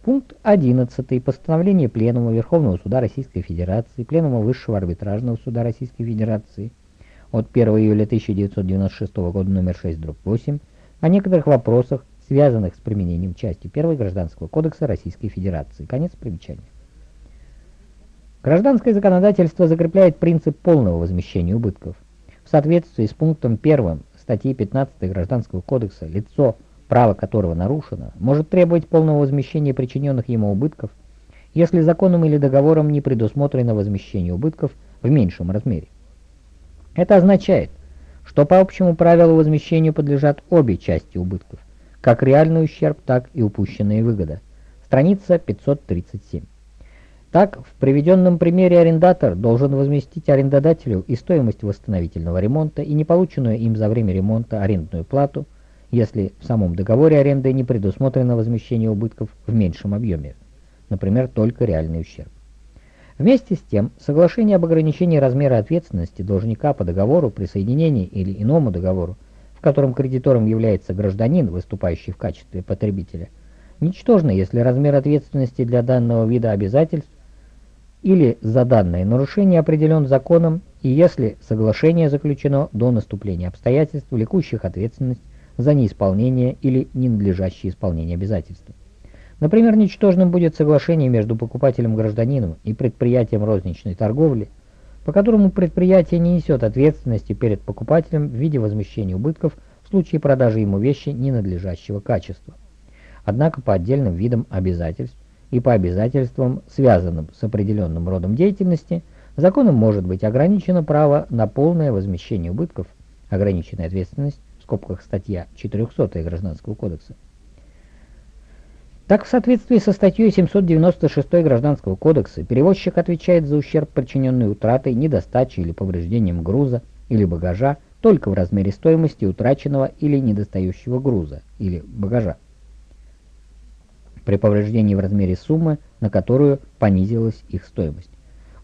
Пункт 11. Постановление Пленума Верховного Суда Российской Федерации, Пленума Высшего Арбитражного Суда Российской Федерации от 1 июля 1996 года номер 6, дробь 8, о некоторых вопросах, связанных с применением части 1 Гражданского кодекса Российской Федерации. Конец примечания. Гражданское законодательство закрепляет принцип полного возмещения убытков. В соответствии с пунктом 1 статьи 15 Гражданского кодекса лицо – право которого нарушено, может требовать полного возмещения причиненных ему убытков, если законом или договором не предусмотрено возмещение убытков в меньшем размере. Это означает, что по общему правилу возмещению подлежат обе части убытков, как реальный ущерб, так и упущенная выгода. Страница 537. Так, в приведенном примере арендатор должен возместить арендодателю и стоимость восстановительного ремонта, и неполученную им за время ремонта арендную плату – если в самом договоре аренды не предусмотрено возмещение убытков в меньшем объеме, например, только реальный ущерб. Вместе с тем, соглашение об ограничении размера ответственности должника по договору, присоединении или иному договору, в котором кредитором является гражданин, выступающий в качестве потребителя, ничтожно, если размер ответственности для данного вида обязательств или за данное нарушение определен законом и если соглашение заключено до наступления обстоятельств, влекущих ответственность за неисполнение или ненадлежащее исполнение обязательства. Например, ничтожным будет соглашение между покупателем-гражданином и предприятием розничной торговли, по которому предприятие не несет ответственности перед покупателем в виде возмещения убытков в случае продажи ему вещи ненадлежащего качества. Однако по отдельным видам обязательств и по обязательствам, связанным с определенным родом деятельности, законом может быть ограничено право на полное возмещение убытков, ограниченная ответственность скобках статья 400 Гражданского кодекса. Так, в соответствии со статьей 796 Гражданского кодекса, перевозчик отвечает за ущерб, причиненный утратой, недостачей или повреждением груза или багажа только в размере стоимости утраченного или недостающего груза или багажа при повреждении в размере суммы, на которую понизилась их стоимость.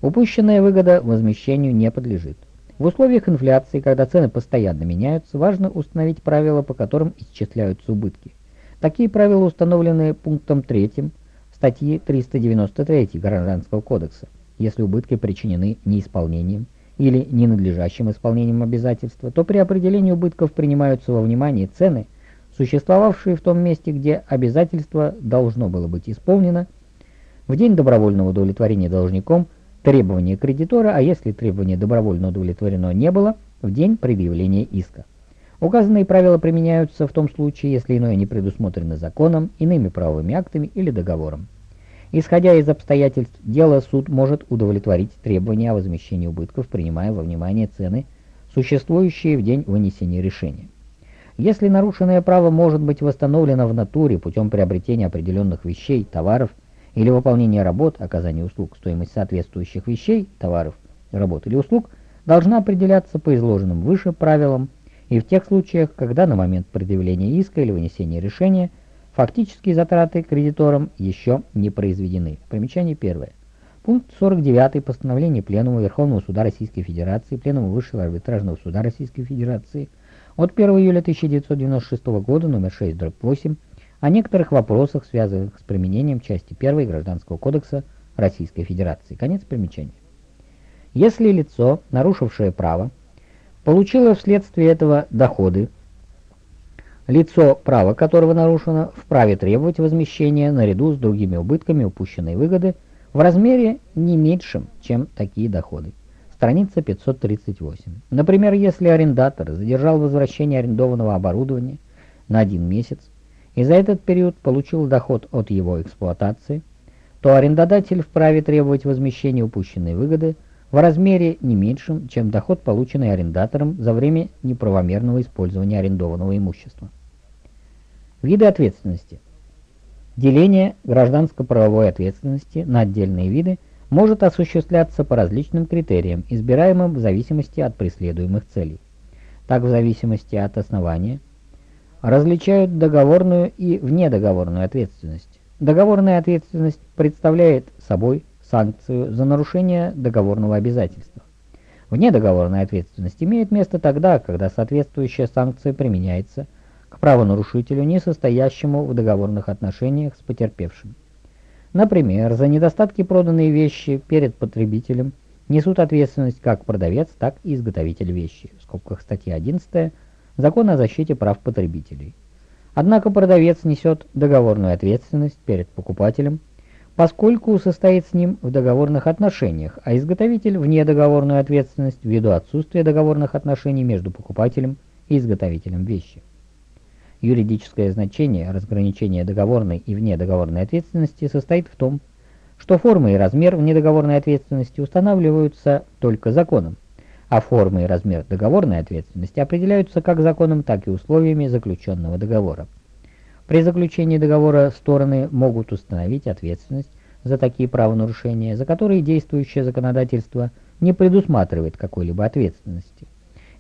Упущенная выгода возмещению не подлежит. В условиях инфляции, когда цены постоянно меняются, важно установить правила, по которым исчисляются убытки. Такие правила установлены пунктом 3 статьи 393 Гражданского кодекса. Если убытки причинены неисполнением или ненадлежащим исполнением обязательства, то при определении убытков принимаются во внимание цены, существовавшие в том месте, где обязательство должно было быть исполнено, в день добровольного удовлетворения должником требования кредитора, а если требование добровольно удовлетворено не было, в день предъявления иска. Указанные правила применяются в том случае, если иное не предусмотрено законом, иными правовыми актами или договором. Исходя из обстоятельств дела, суд может удовлетворить требования о возмещении убытков, принимая во внимание цены, существующие в день вынесения решения. Если нарушенное право может быть восстановлено в натуре путем приобретения определенных вещей, товаров – или выполнение работ, оказание услуг, стоимость соответствующих вещей, товаров, работ или услуг должна определяться по изложенным выше правилам и в тех случаях, когда на момент предъявления иска или вынесения решения Фактические затраты кредиторам еще не произведены. Примечание первое. Пункт 49 постановления Пленума Верховного Суда Российской Федерации, Пленума Высшего Арбитражного Суда Российской Федерации от 1 июля 1996 года, номер 6, дробь 8, о некоторых вопросах, связанных с применением части 1 Гражданского кодекса Российской Федерации. Конец примечания. Если лицо, нарушившее право, получило вследствие этого доходы, лицо, право которого нарушено, вправе требовать возмещения наряду с другими убытками упущенной выгоды – в размере не меньшем, чем такие доходы. Страница 538. Например, если арендатор задержал возвращение арендованного оборудования на один месяц и за этот период получил доход от его эксплуатации, то арендодатель вправе требовать возмещения упущенной выгоды в размере не меньшем, чем доход, полученный арендатором за время неправомерного использования арендованного имущества. Виды ответственности. Деление гражданско-правовой ответственности на отдельные виды может осуществляться по различным критериям, избираемым в зависимости от преследуемых целей. Так, в зависимости от основания, различают договорную и внедоговорную ответственность. Договорная ответственность представляет собой санкцию за нарушение договорного обязательства. Внедоговорная ответственность имеет место тогда, когда соответствующая санкция применяется к правонарушителю, не состоящему в договорных отношениях с потерпевшим. Например, за недостатки проданной вещи перед потребителем несут ответственность как продавец, так и изготовитель вещи. В скобках статья 11 Закона о защите прав потребителей. Однако продавец несет договорную ответственность перед покупателем, поскольку состоит с ним в договорных отношениях, а изготовитель вне договорную ответственность ввиду отсутствия договорных отношений между покупателем и изготовителем вещи. Юридическое значение разграничения договорной и внедоговорной ответственности состоит в том, что форма и размер внедоговорной ответственности устанавливаются только законом, а форма и размер договорной ответственности определяются как законом, так и условиями заключенного договора. При заключении договора стороны могут установить ответственность за такие правонарушения, за которые действующее законодательство не предусматривает какой-либо ответственности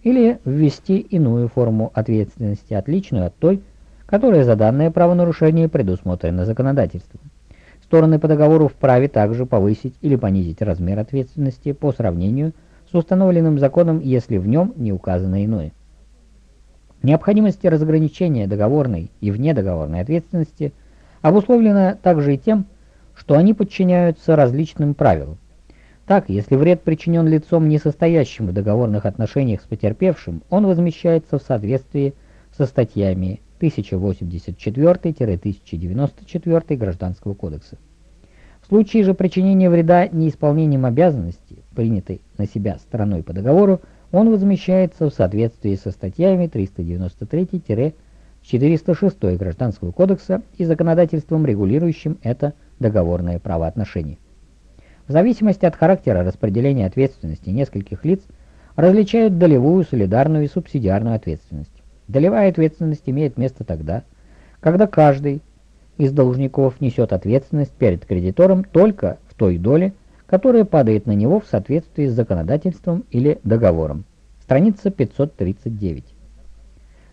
или ввести иную форму ответственности, отличную от той, которая за данное правонарушение предусмотрена законодательством. Стороны по договору вправе также повысить или понизить размер ответственности по сравнению с установленным законом, если в нем не указано иное. Необходимость разграничения договорной и внедоговорной ответственности обусловлена также и тем, что они подчиняются различным правилам. Так, если вред причинен лицом, не состоящим в договорных отношениях с потерпевшим, он возмещается в соответствии со статьями 1084-1094 Гражданского кодекса. В случае же причинения вреда неисполнением обязанности, принятой на себя стороной по договору, он возмещается в соответствии со статьями 393-406 Гражданского кодекса и законодательством, регулирующим это договорное правоотношение. В зависимости от характера распределения ответственности нескольких лиц различают долевую, солидарную и субсидиарную ответственность. Долевая ответственность имеет место тогда, когда каждый из должников несет ответственность перед кредитором только в той доле, которая падает на него в соответствии с законодательством или договором. Страница 539.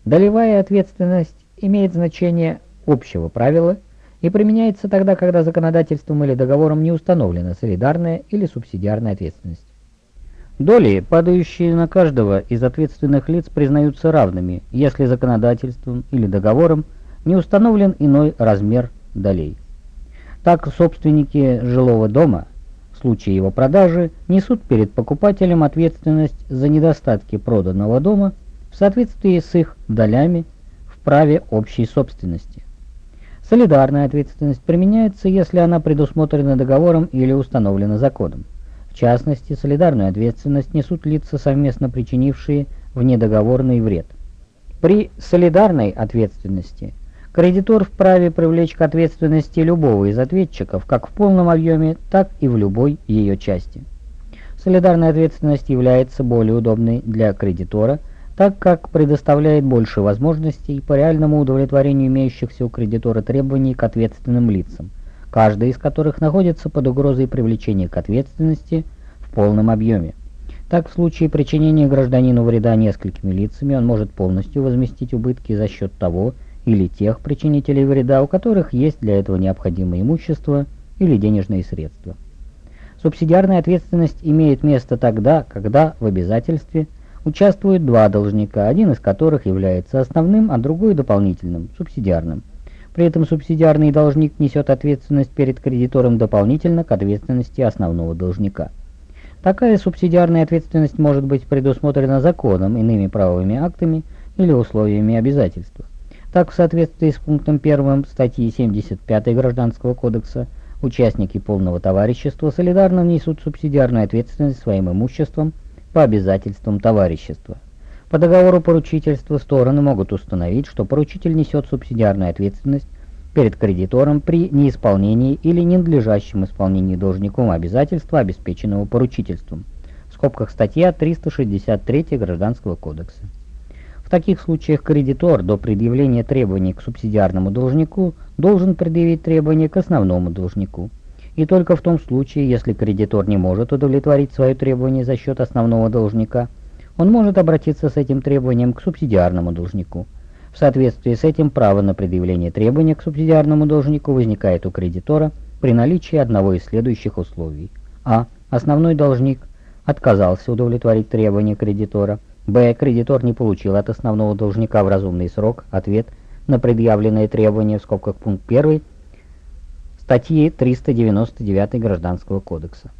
Долевая ответственность имеет значение общего правила и применяется тогда, когда законодательством или договором не установлена солидарная или субсидиарная ответственность. Доли, падающие на каждого из ответственных лиц, признаются равными, если законодательством или договором не установлен иной размер долей. Так собственники жилого дома в случае его продажи несут перед покупателем ответственность за недостатки проданного дома в соответствии с их долями в праве общей собственности. Солидарная ответственность применяется, если она предусмотрена договором или установлена законом. В частности, солидарную ответственность несут лица, совместно причинившие внедоговорный вред. При солидарной ответственности кредитор вправе привлечь к ответственности любого из ответчиков как в полном объеме, так и в любой ее части. Солидарная ответственность является более удобной для кредитора – так как предоставляет больше возможностей по реальному удовлетворению имеющихся у кредитора требований к ответственным лицам, каждый из которых находится под угрозой привлечения к ответственности в полном объеме. Так, в случае причинения гражданину вреда несколькими лицами, он может полностью возместить убытки за счет того или тех причинителей вреда, у которых есть для этого необходимое имущество или денежные средства. Субсидиарная ответственность имеет место тогда, когда в обязательстве участвуют два должника, один из которых является основным, а другой дополнительным, субсидиарным. При этом субсидиарный должник несет ответственность перед кредитором дополнительно к ответственности основного должника. Такая субсидиарная ответственность может быть предусмотрена законом, иными правовыми актами или условиями обязательства. Так, в соответствии с пунктом 1 статьи 75 Гражданского кодекса, участники полного товарищества солидарно несут субсидиарную ответственность своим имуществом по обязательствам товарищества. По договору поручительства стороны могут установить, что поручитель несет субсидиарную ответственность перед кредитором при неисполнении или ненадлежащем исполнении должником обязательства, обеспеченного поручительством. В скобках статья 363 Гражданского кодекса. В таких случаях кредитор до предъявления требований к субсидиарному должнику должен предъявить требования к основному должнику. И только в том случае, если кредитор не может удовлетворить свое требование за счет основного должника, он может обратиться с этим требованием к субсидиарному должнику. В соответствии с этим право на предъявление требования к субсидиарному должнику возникает у кредитора при наличии одного из следующих условий. А. Основной должник отказался удовлетворить требования кредитора. Б. Кредитор не получил от основного должника в разумный срок ответ на предъявленные требования в скобках пункт 1 статьи 399 Гражданского кодекса.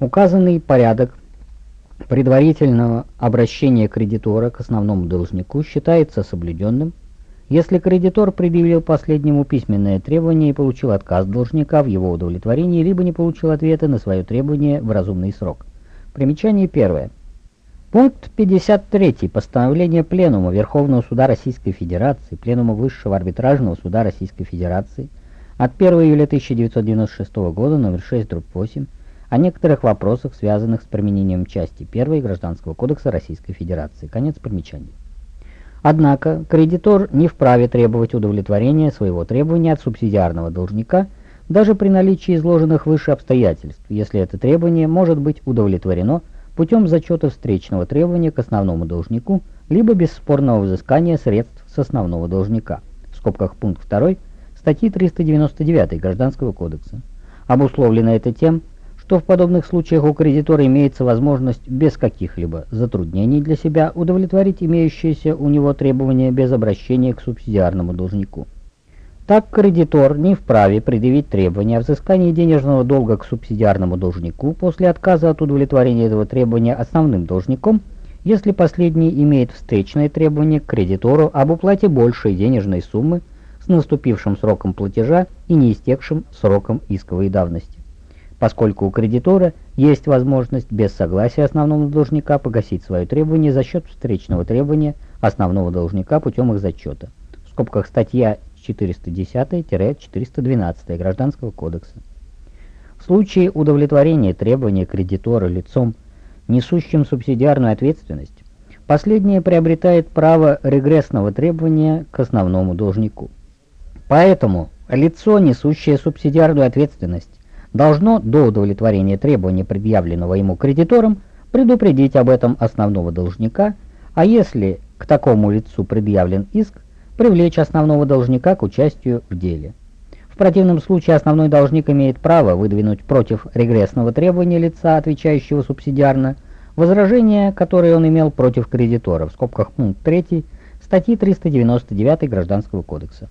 Указанный порядок предварительного обращения кредитора к основному должнику считается соблюденным, если кредитор предъявил последнему письменное требование и получил отказ должника в его удовлетворении, либо не получил ответа на свое требование в разумный срок. Примечание первое. Пункт 53 постановления Пленума Верховного Суда Российской Федерации, Пленума Высшего Арбитражного Суда Российской Федерации от 1 июля 1996 года, номер 6, дробь 8, о некоторых вопросах, связанных с применением части 1 Гражданского кодекса Российской Федерации. Конец примечания. Однако кредитор не вправе требовать удовлетворения своего требования от субсидиарного должника даже при наличии изложенных выше обстоятельств, если это требование может быть удовлетворено путем зачета встречного требования к основному должнику либо бесспорного взыскания средств с основного должника. В скобках пункт 2 статьи 399 Гражданского кодекса. Обусловлено это тем, что в подобных случаях у кредитора имеется возможность без каких-либо затруднений для себя удовлетворить имеющиеся у него требования без обращения к субсидиарному должнику. Так кредитор не вправе предъявить требования о взыскании денежного долга к субсидиарному должнику после отказа от удовлетворения этого требования основным должником, если последний имеет встречное требование к кредитору об уплате большей денежной суммы с наступившим сроком платежа и не истекшим сроком исковой давности поскольку у кредитора есть возможность без согласия основного должника погасить свое требование за счет встречного требования основного должника путем их зачета. В скобках статья 410-412 Гражданского кодекса. В случае удовлетворения требования кредитора лицом, несущим субсидиарную ответственность, последнее приобретает право регрессного требования к основному должнику. Поэтому лицо, несущее субсидиарную ответственность, должно до удовлетворения требования, предъявленного ему кредитором, предупредить об этом основного должника, а если к такому лицу предъявлен иск, привлечь основного должника к участию в деле. В противном случае основной должник имеет право выдвинуть против регрессного требования лица, отвечающего субсидиарно, возражение, которое он имел против кредитора, в скобках пункт 3 статьи 399 Гражданского кодекса.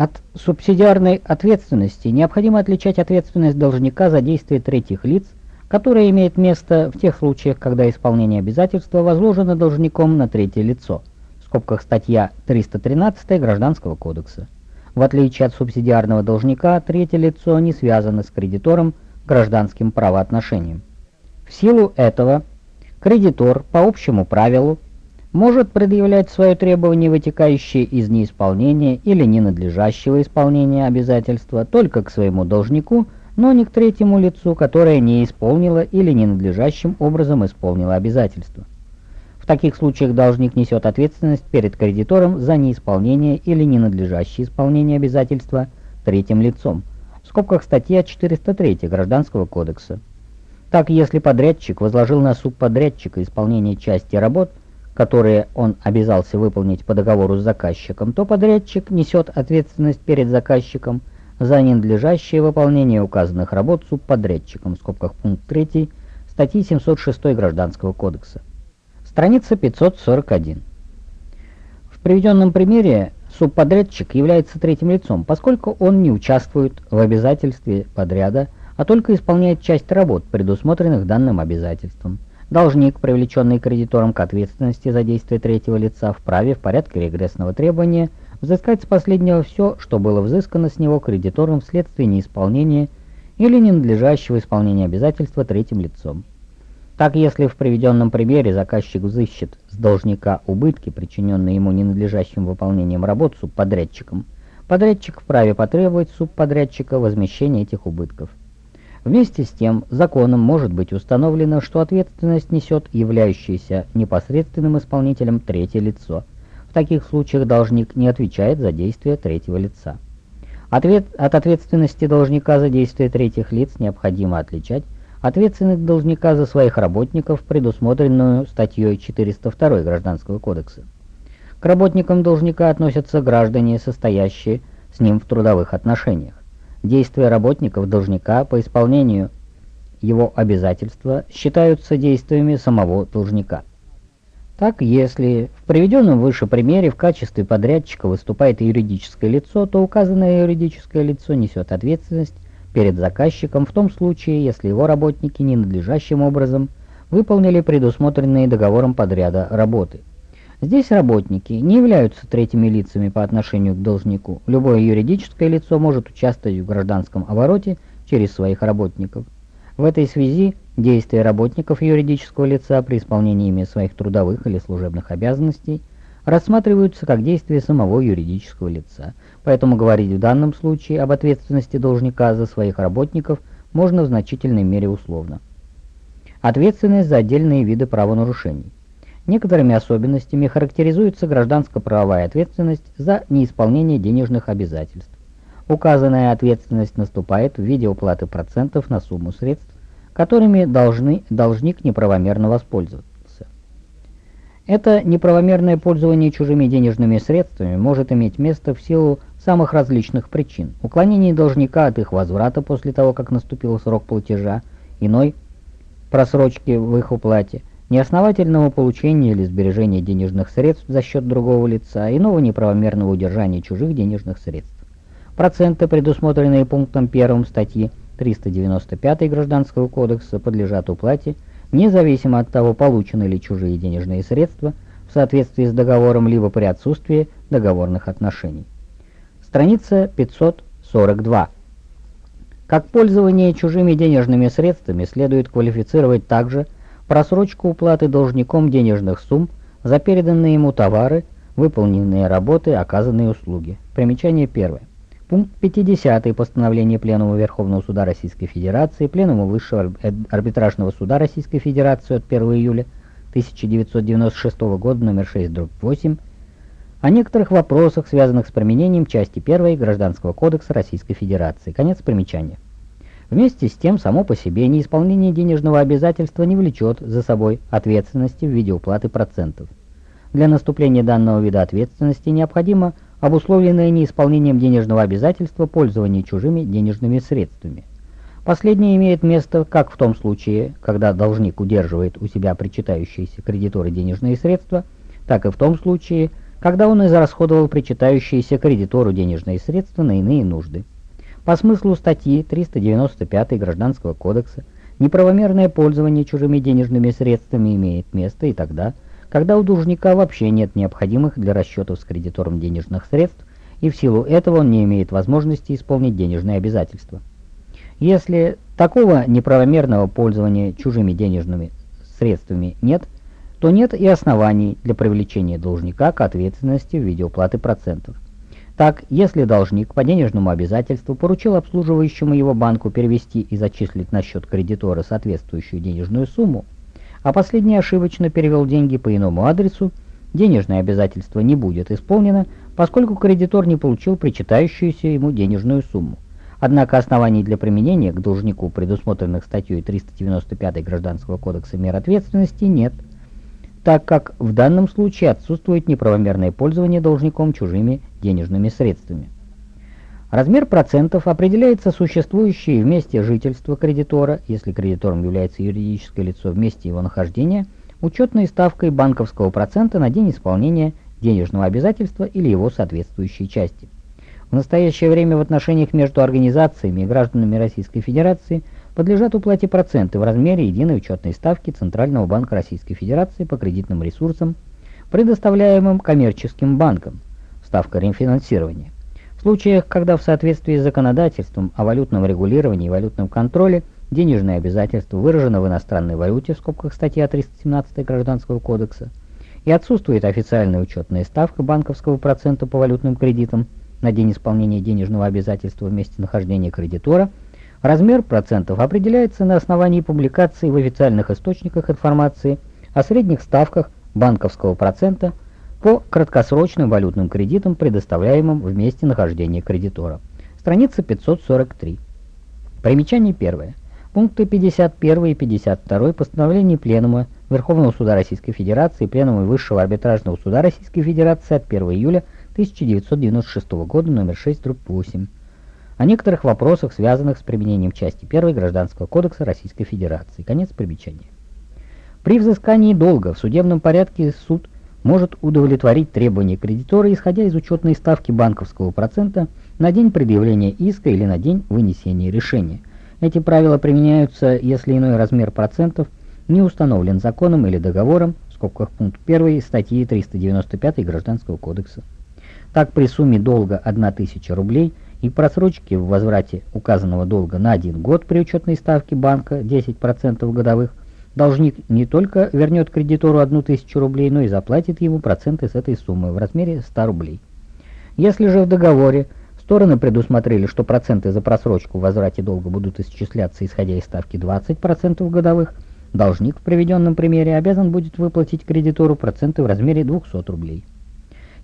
От субсидиарной ответственности необходимо отличать ответственность должника за действия третьих лиц, которая имеет место в тех случаях, когда исполнение обязательства возложено должником на третье лицо, в скобках статья 313 Гражданского кодекса. В отличие от субсидиарного должника, третье лицо не связано с кредитором гражданским правоотношением. В силу этого кредитор по общему правилу может предъявлять свое требование, вытекающее из неисполнения или ненадлежащего исполнения обязательства, только к своему должнику, но не к третьему лицу, которое не исполнило или ненадлежащим образом исполнило обязательство. В таких случаях должник несет ответственность перед кредитором за неисполнение или ненадлежащее исполнение обязательства третьим лицом. В скобках статья 403 Гражданского кодекса. Так, если подрядчик возложил на субподрядчика исполнение части работ, которые он обязался выполнить по договору с заказчиком, то подрядчик несет ответственность перед заказчиком за ненадлежащее выполнение указанных работ субподрядчиком, в скобках пункт 3 статьи 706 Гражданского кодекса. Страница 541. В приведенном примере субподрядчик является третьим лицом, поскольку он не участвует в обязательстве подряда, а только исполняет часть работ, предусмотренных данным обязательством. Должник, привлеченный кредитором к ответственности за действия третьего лица, вправе в порядке регрессного требования взыскать с последнего все, что было взыскано с него кредитором вследствие неисполнения или ненадлежащего исполнения обязательства третьим лицом. Так, если в приведенном примере заказчик взыщет с должника убытки, причиненные ему ненадлежащим выполнением работ субподрядчиком, подрядчик вправе потребовать субподрядчика возмещения этих убытков. Вместе с тем, законом может быть установлено, что ответственность несет являющийся непосредственным исполнителем третье лицо. В таких случаях должник не отвечает за действия третьего лица. Ответ, от ответственности должника за действия третьих лиц необходимо отличать ответственность должника за своих работников, предусмотренную статьей 402 Гражданского кодекса. К работникам должника относятся граждане, состоящие с ним в трудовых отношениях. Действия работников должника по исполнению его обязательства считаются действиями самого должника. Так, если в приведенном выше примере в качестве подрядчика выступает юридическое лицо, то указанное юридическое лицо несет ответственность перед заказчиком в том случае, если его работники ненадлежащим образом выполнили предусмотренные договором подряда работы. Здесь работники не являются третьими лицами по отношению к должнику. Любое юридическое лицо может участвовать в гражданском обороте через своих работников. В этой связи действия работников юридического лица при исполнении ими своих трудовых или служебных обязанностей рассматриваются как действия самого юридического лица. Поэтому говорить в данном случае об ответственности должника за своих работников можно в значительной мере условно. Ответственность за отдельные виды правонарушений. Некоторыми особенностями характеризуется гражданско-правовая ответственность за неисполнение денежных обязательств. Указанная ответственность наступает в виде уплаты процентов на сумму средств, которыми должны, должник неправомерно воспользоваться. Это неправомерное пользование чужими денежными средствами может иметь место в силу самых различных причин. Уклонение должника от их возврата после того, как наступил срок платежа, иной просрочки в их уплате, неосновательного получения или сбережения денежных средств за счет другого лица, иного неправомерного удержания чужих денежных средств. Проценты, предусмотренные пунктом 1 статьи 395 Гражданского кодекса, подлежат уплате, независимо от того, получены ли чужие денежные средства в соответствии с договором, либо при отсутствии договорных отношений. Страница 542. Как пользование чужими денежными средствами следует квалифицировать также просрочку уплаты должником денежных сумм за переданные ему товары, выполненные работы, оказанные услуги. Примечание первое. Пункт 50 постановления Пленума Верховного Суда Российской Федерации, Пленума Высшего арбитражного суда Российской Федерации от 1 июля 1996 года номер 6 дробь 8 о некоторых вопросах, связанных с применением части 1 Гражданского кодекса Российской Федерации. Конец примечания. Вместе с тем, само по себе неисполнение денежного обязательства не влечет за собой ответственности в виде уплаты процентов. Для наступления данного вида ответственности необходимо обусловленное неисполнением денежного обязательства пользование чужими денежными средствами. Последнее имеет место как в том случае, когда должник удерживает у себя причитающиеся кредиторы денежные средства, так и в том случае, когда он израсходовал причитающиеся кредитору денежные средства на иные нужды. По смыслу статьи 395 Гражданского кодекса неправомерное пользование чужими денежными средствами имеет место и тогда, когда у должника вообще нет необходимых для расчетов с кредитором денежных средств, и в силу этого он не имеет возможности исполнить денежные обязательства. Если такого неправомерного пользования чужими денежными средствами нет, то нет и оснований для привлечения должника к ответственности в виде уплаты процентов. Так, если должник по денежному обязательству поручил обслуживающему его банку перевести и зачислить на счет кредитора соответствующую денежную сумму, а последний ошибочно перевел деньги по иному адресу, денежное обязательство не будет исполнено, поскольку кредитор не получил причитающуюся ему денежную сумму. Однако оснований для применения к должнику, предусмотренных статьей 395 Гражданского кодекса мер ответственности, нет. Так как в данном случае отсутствует неправомерное пользование должником чужими денежными средствами. Размер процентов определяется существующей в месте жительства кредитора, если кредитором является юридическое лицо в месте его нахождения, учетной ставкой банковского процента на день исполнения денежного обязательства или его соответствующей части. В настоящее время в отношениях между организациями и гражданами Российской Федерации подлежат уплате проценты в размере единой учетной ставки Центрального банка Российской Федерации по кредитным ресурсам, предоставляемым коммерческим банкам, ставка рефинансирования. В случаях, когда в соответствии с законодательством о валютном регулировании и валютном контроле денежные обязательства выражены в иностранной валюте в скобках статья 317 Гражданского кодекса и отсутствует официальная учетная ставка банковского процента по валютным кредитам, на день исполнения денежного обязательства в месте нахождения кредитора, размер процентов определяется на основании публикации в официальных источниках информации о средних ставках банковского процента по краткосрочным валютным кредитам, предоставляемым в месте нахождения кредитора. Страница 543. Примечание первое. Пункты 51 и 52 постановления Пленума Верховного Суда Российской Федерации и Пленума Высшего Арбитражного Суда Российской Федерации от 1 июля 1996 года номер 6 дробь 8 о некоторых вопросах, связанных с применением части 1 Гражданского кодекса Российской Федерации. Конец примечания. При взыскании долга в судебном порядке суд может удовлетворить требования кредитора, исходя из учетной ставки банковского процента на день предъявления иска или на день вынесения решения. Эти правила применяются, если иной размер процентов не установлен законом или договором, в скобках пункт 1 статьи 395 Гражданского кодекса. Так, при сумме долга 1000 рублей и просрочке в возврате указанного долга на один год при учетной ставке банка 10% годовых, должник не только вернет кредитору 1000 рублей, но и заплатит ему проценты с этой суммы в размере 100 рублей. Если же в договоре стороны предусмотрели, что проценты за просрочку в возврате долга будут исчисляться исходя из ставки 20% годовых, должник в приведенном примере обязан будет выплатить кредитору проценты в размере 200 рублей.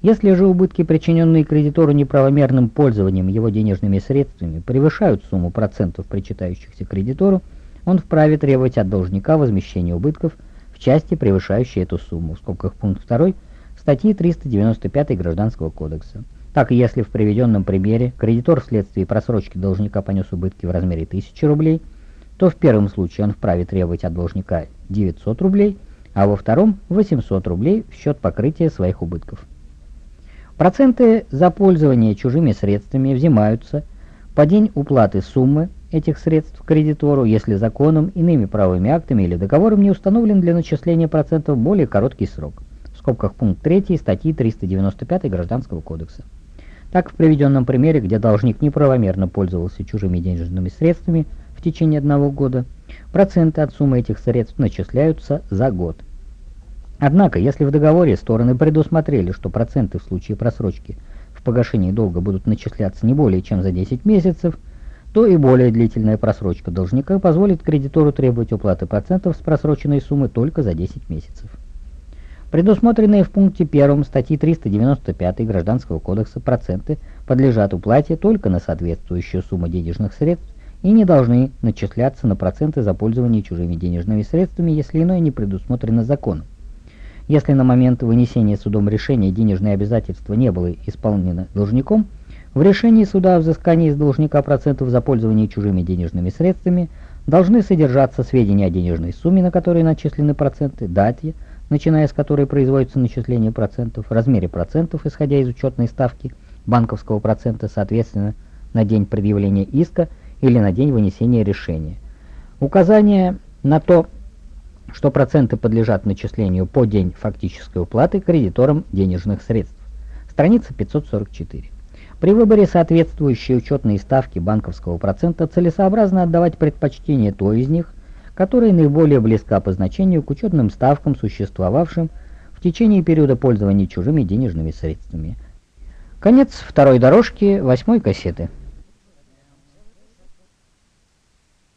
Если же убытки, причиненные кредитору неправомерным пользованием его денежными средствами, превышают сумму процентов, причитающихся кредитору, он вправе требовать от должника возмещения убытков в части, превышающей эту сумму, в скобках пункт 2 статьи 395 Гражданского кодекса. Так, если в приведенном примере кредитор вследствие просрочки должника понес убытки в размере 1000 рублей, то в первом случае он вправе требовать от должника 900 рублей, а во втором 800 рублей в счет покрытия своих убытков. Проценты за пользование чужими средствами взимаются по день уплаты суммы этих средств кредитору, если законом, иными правовыми актами или договором не установлен для начисления процентов более короткий срок. В скобках пункт 3 статьи 395 Гражданского кодекса. Так, в приведенном примере, где должник неправомерно пользовался чужими денежными средствами в течение одного года, проценты от суммы этих средств начисляются за год. Однако, если в договоре стороны предусмотрели, что проценты в случае просрочки в погашении долга будут начисляться не более чем за 10 месяцев, то и более длительная просрочка должника позволит кредитору требовать уплаты процентов с просроченной суммы только за 10 месяцев. Предусмотренные в пункте 1 статьи 395 Гражданского кодекса проценты подлежат уплате только на соответствующую сумму денежных средств и не должны начисляться на проценты за пользование чужими денежными средствами, если иное не предусмотрено законом. Если на момент вынесения судом решения денежные обязательства не было исполнено должником, в решении суда о взыскании из должника процентов за пользование чужими денежными средствами должны содержаться сведения о денежной сумме, на которой начислены проценты, дате, начиная с которой производится начисление процентов, размере процентов, исходя из учетной ставки банковского процента, соответственно, на день предъявления иска или на день вынесения решения. Указание на то, что проценты подлежат начислению по день фактической уплаты кредиторам денежных средств. Страница 544. При выборе соответствующей учетной ставки банковского процента целесообразно отдавать предпочтение той из них, которая наиболее близка по значению к учетным ставкам, существовавшим в течение периода пользования чужими денежными средствами. Конец второй дорожки восьмой кассеты.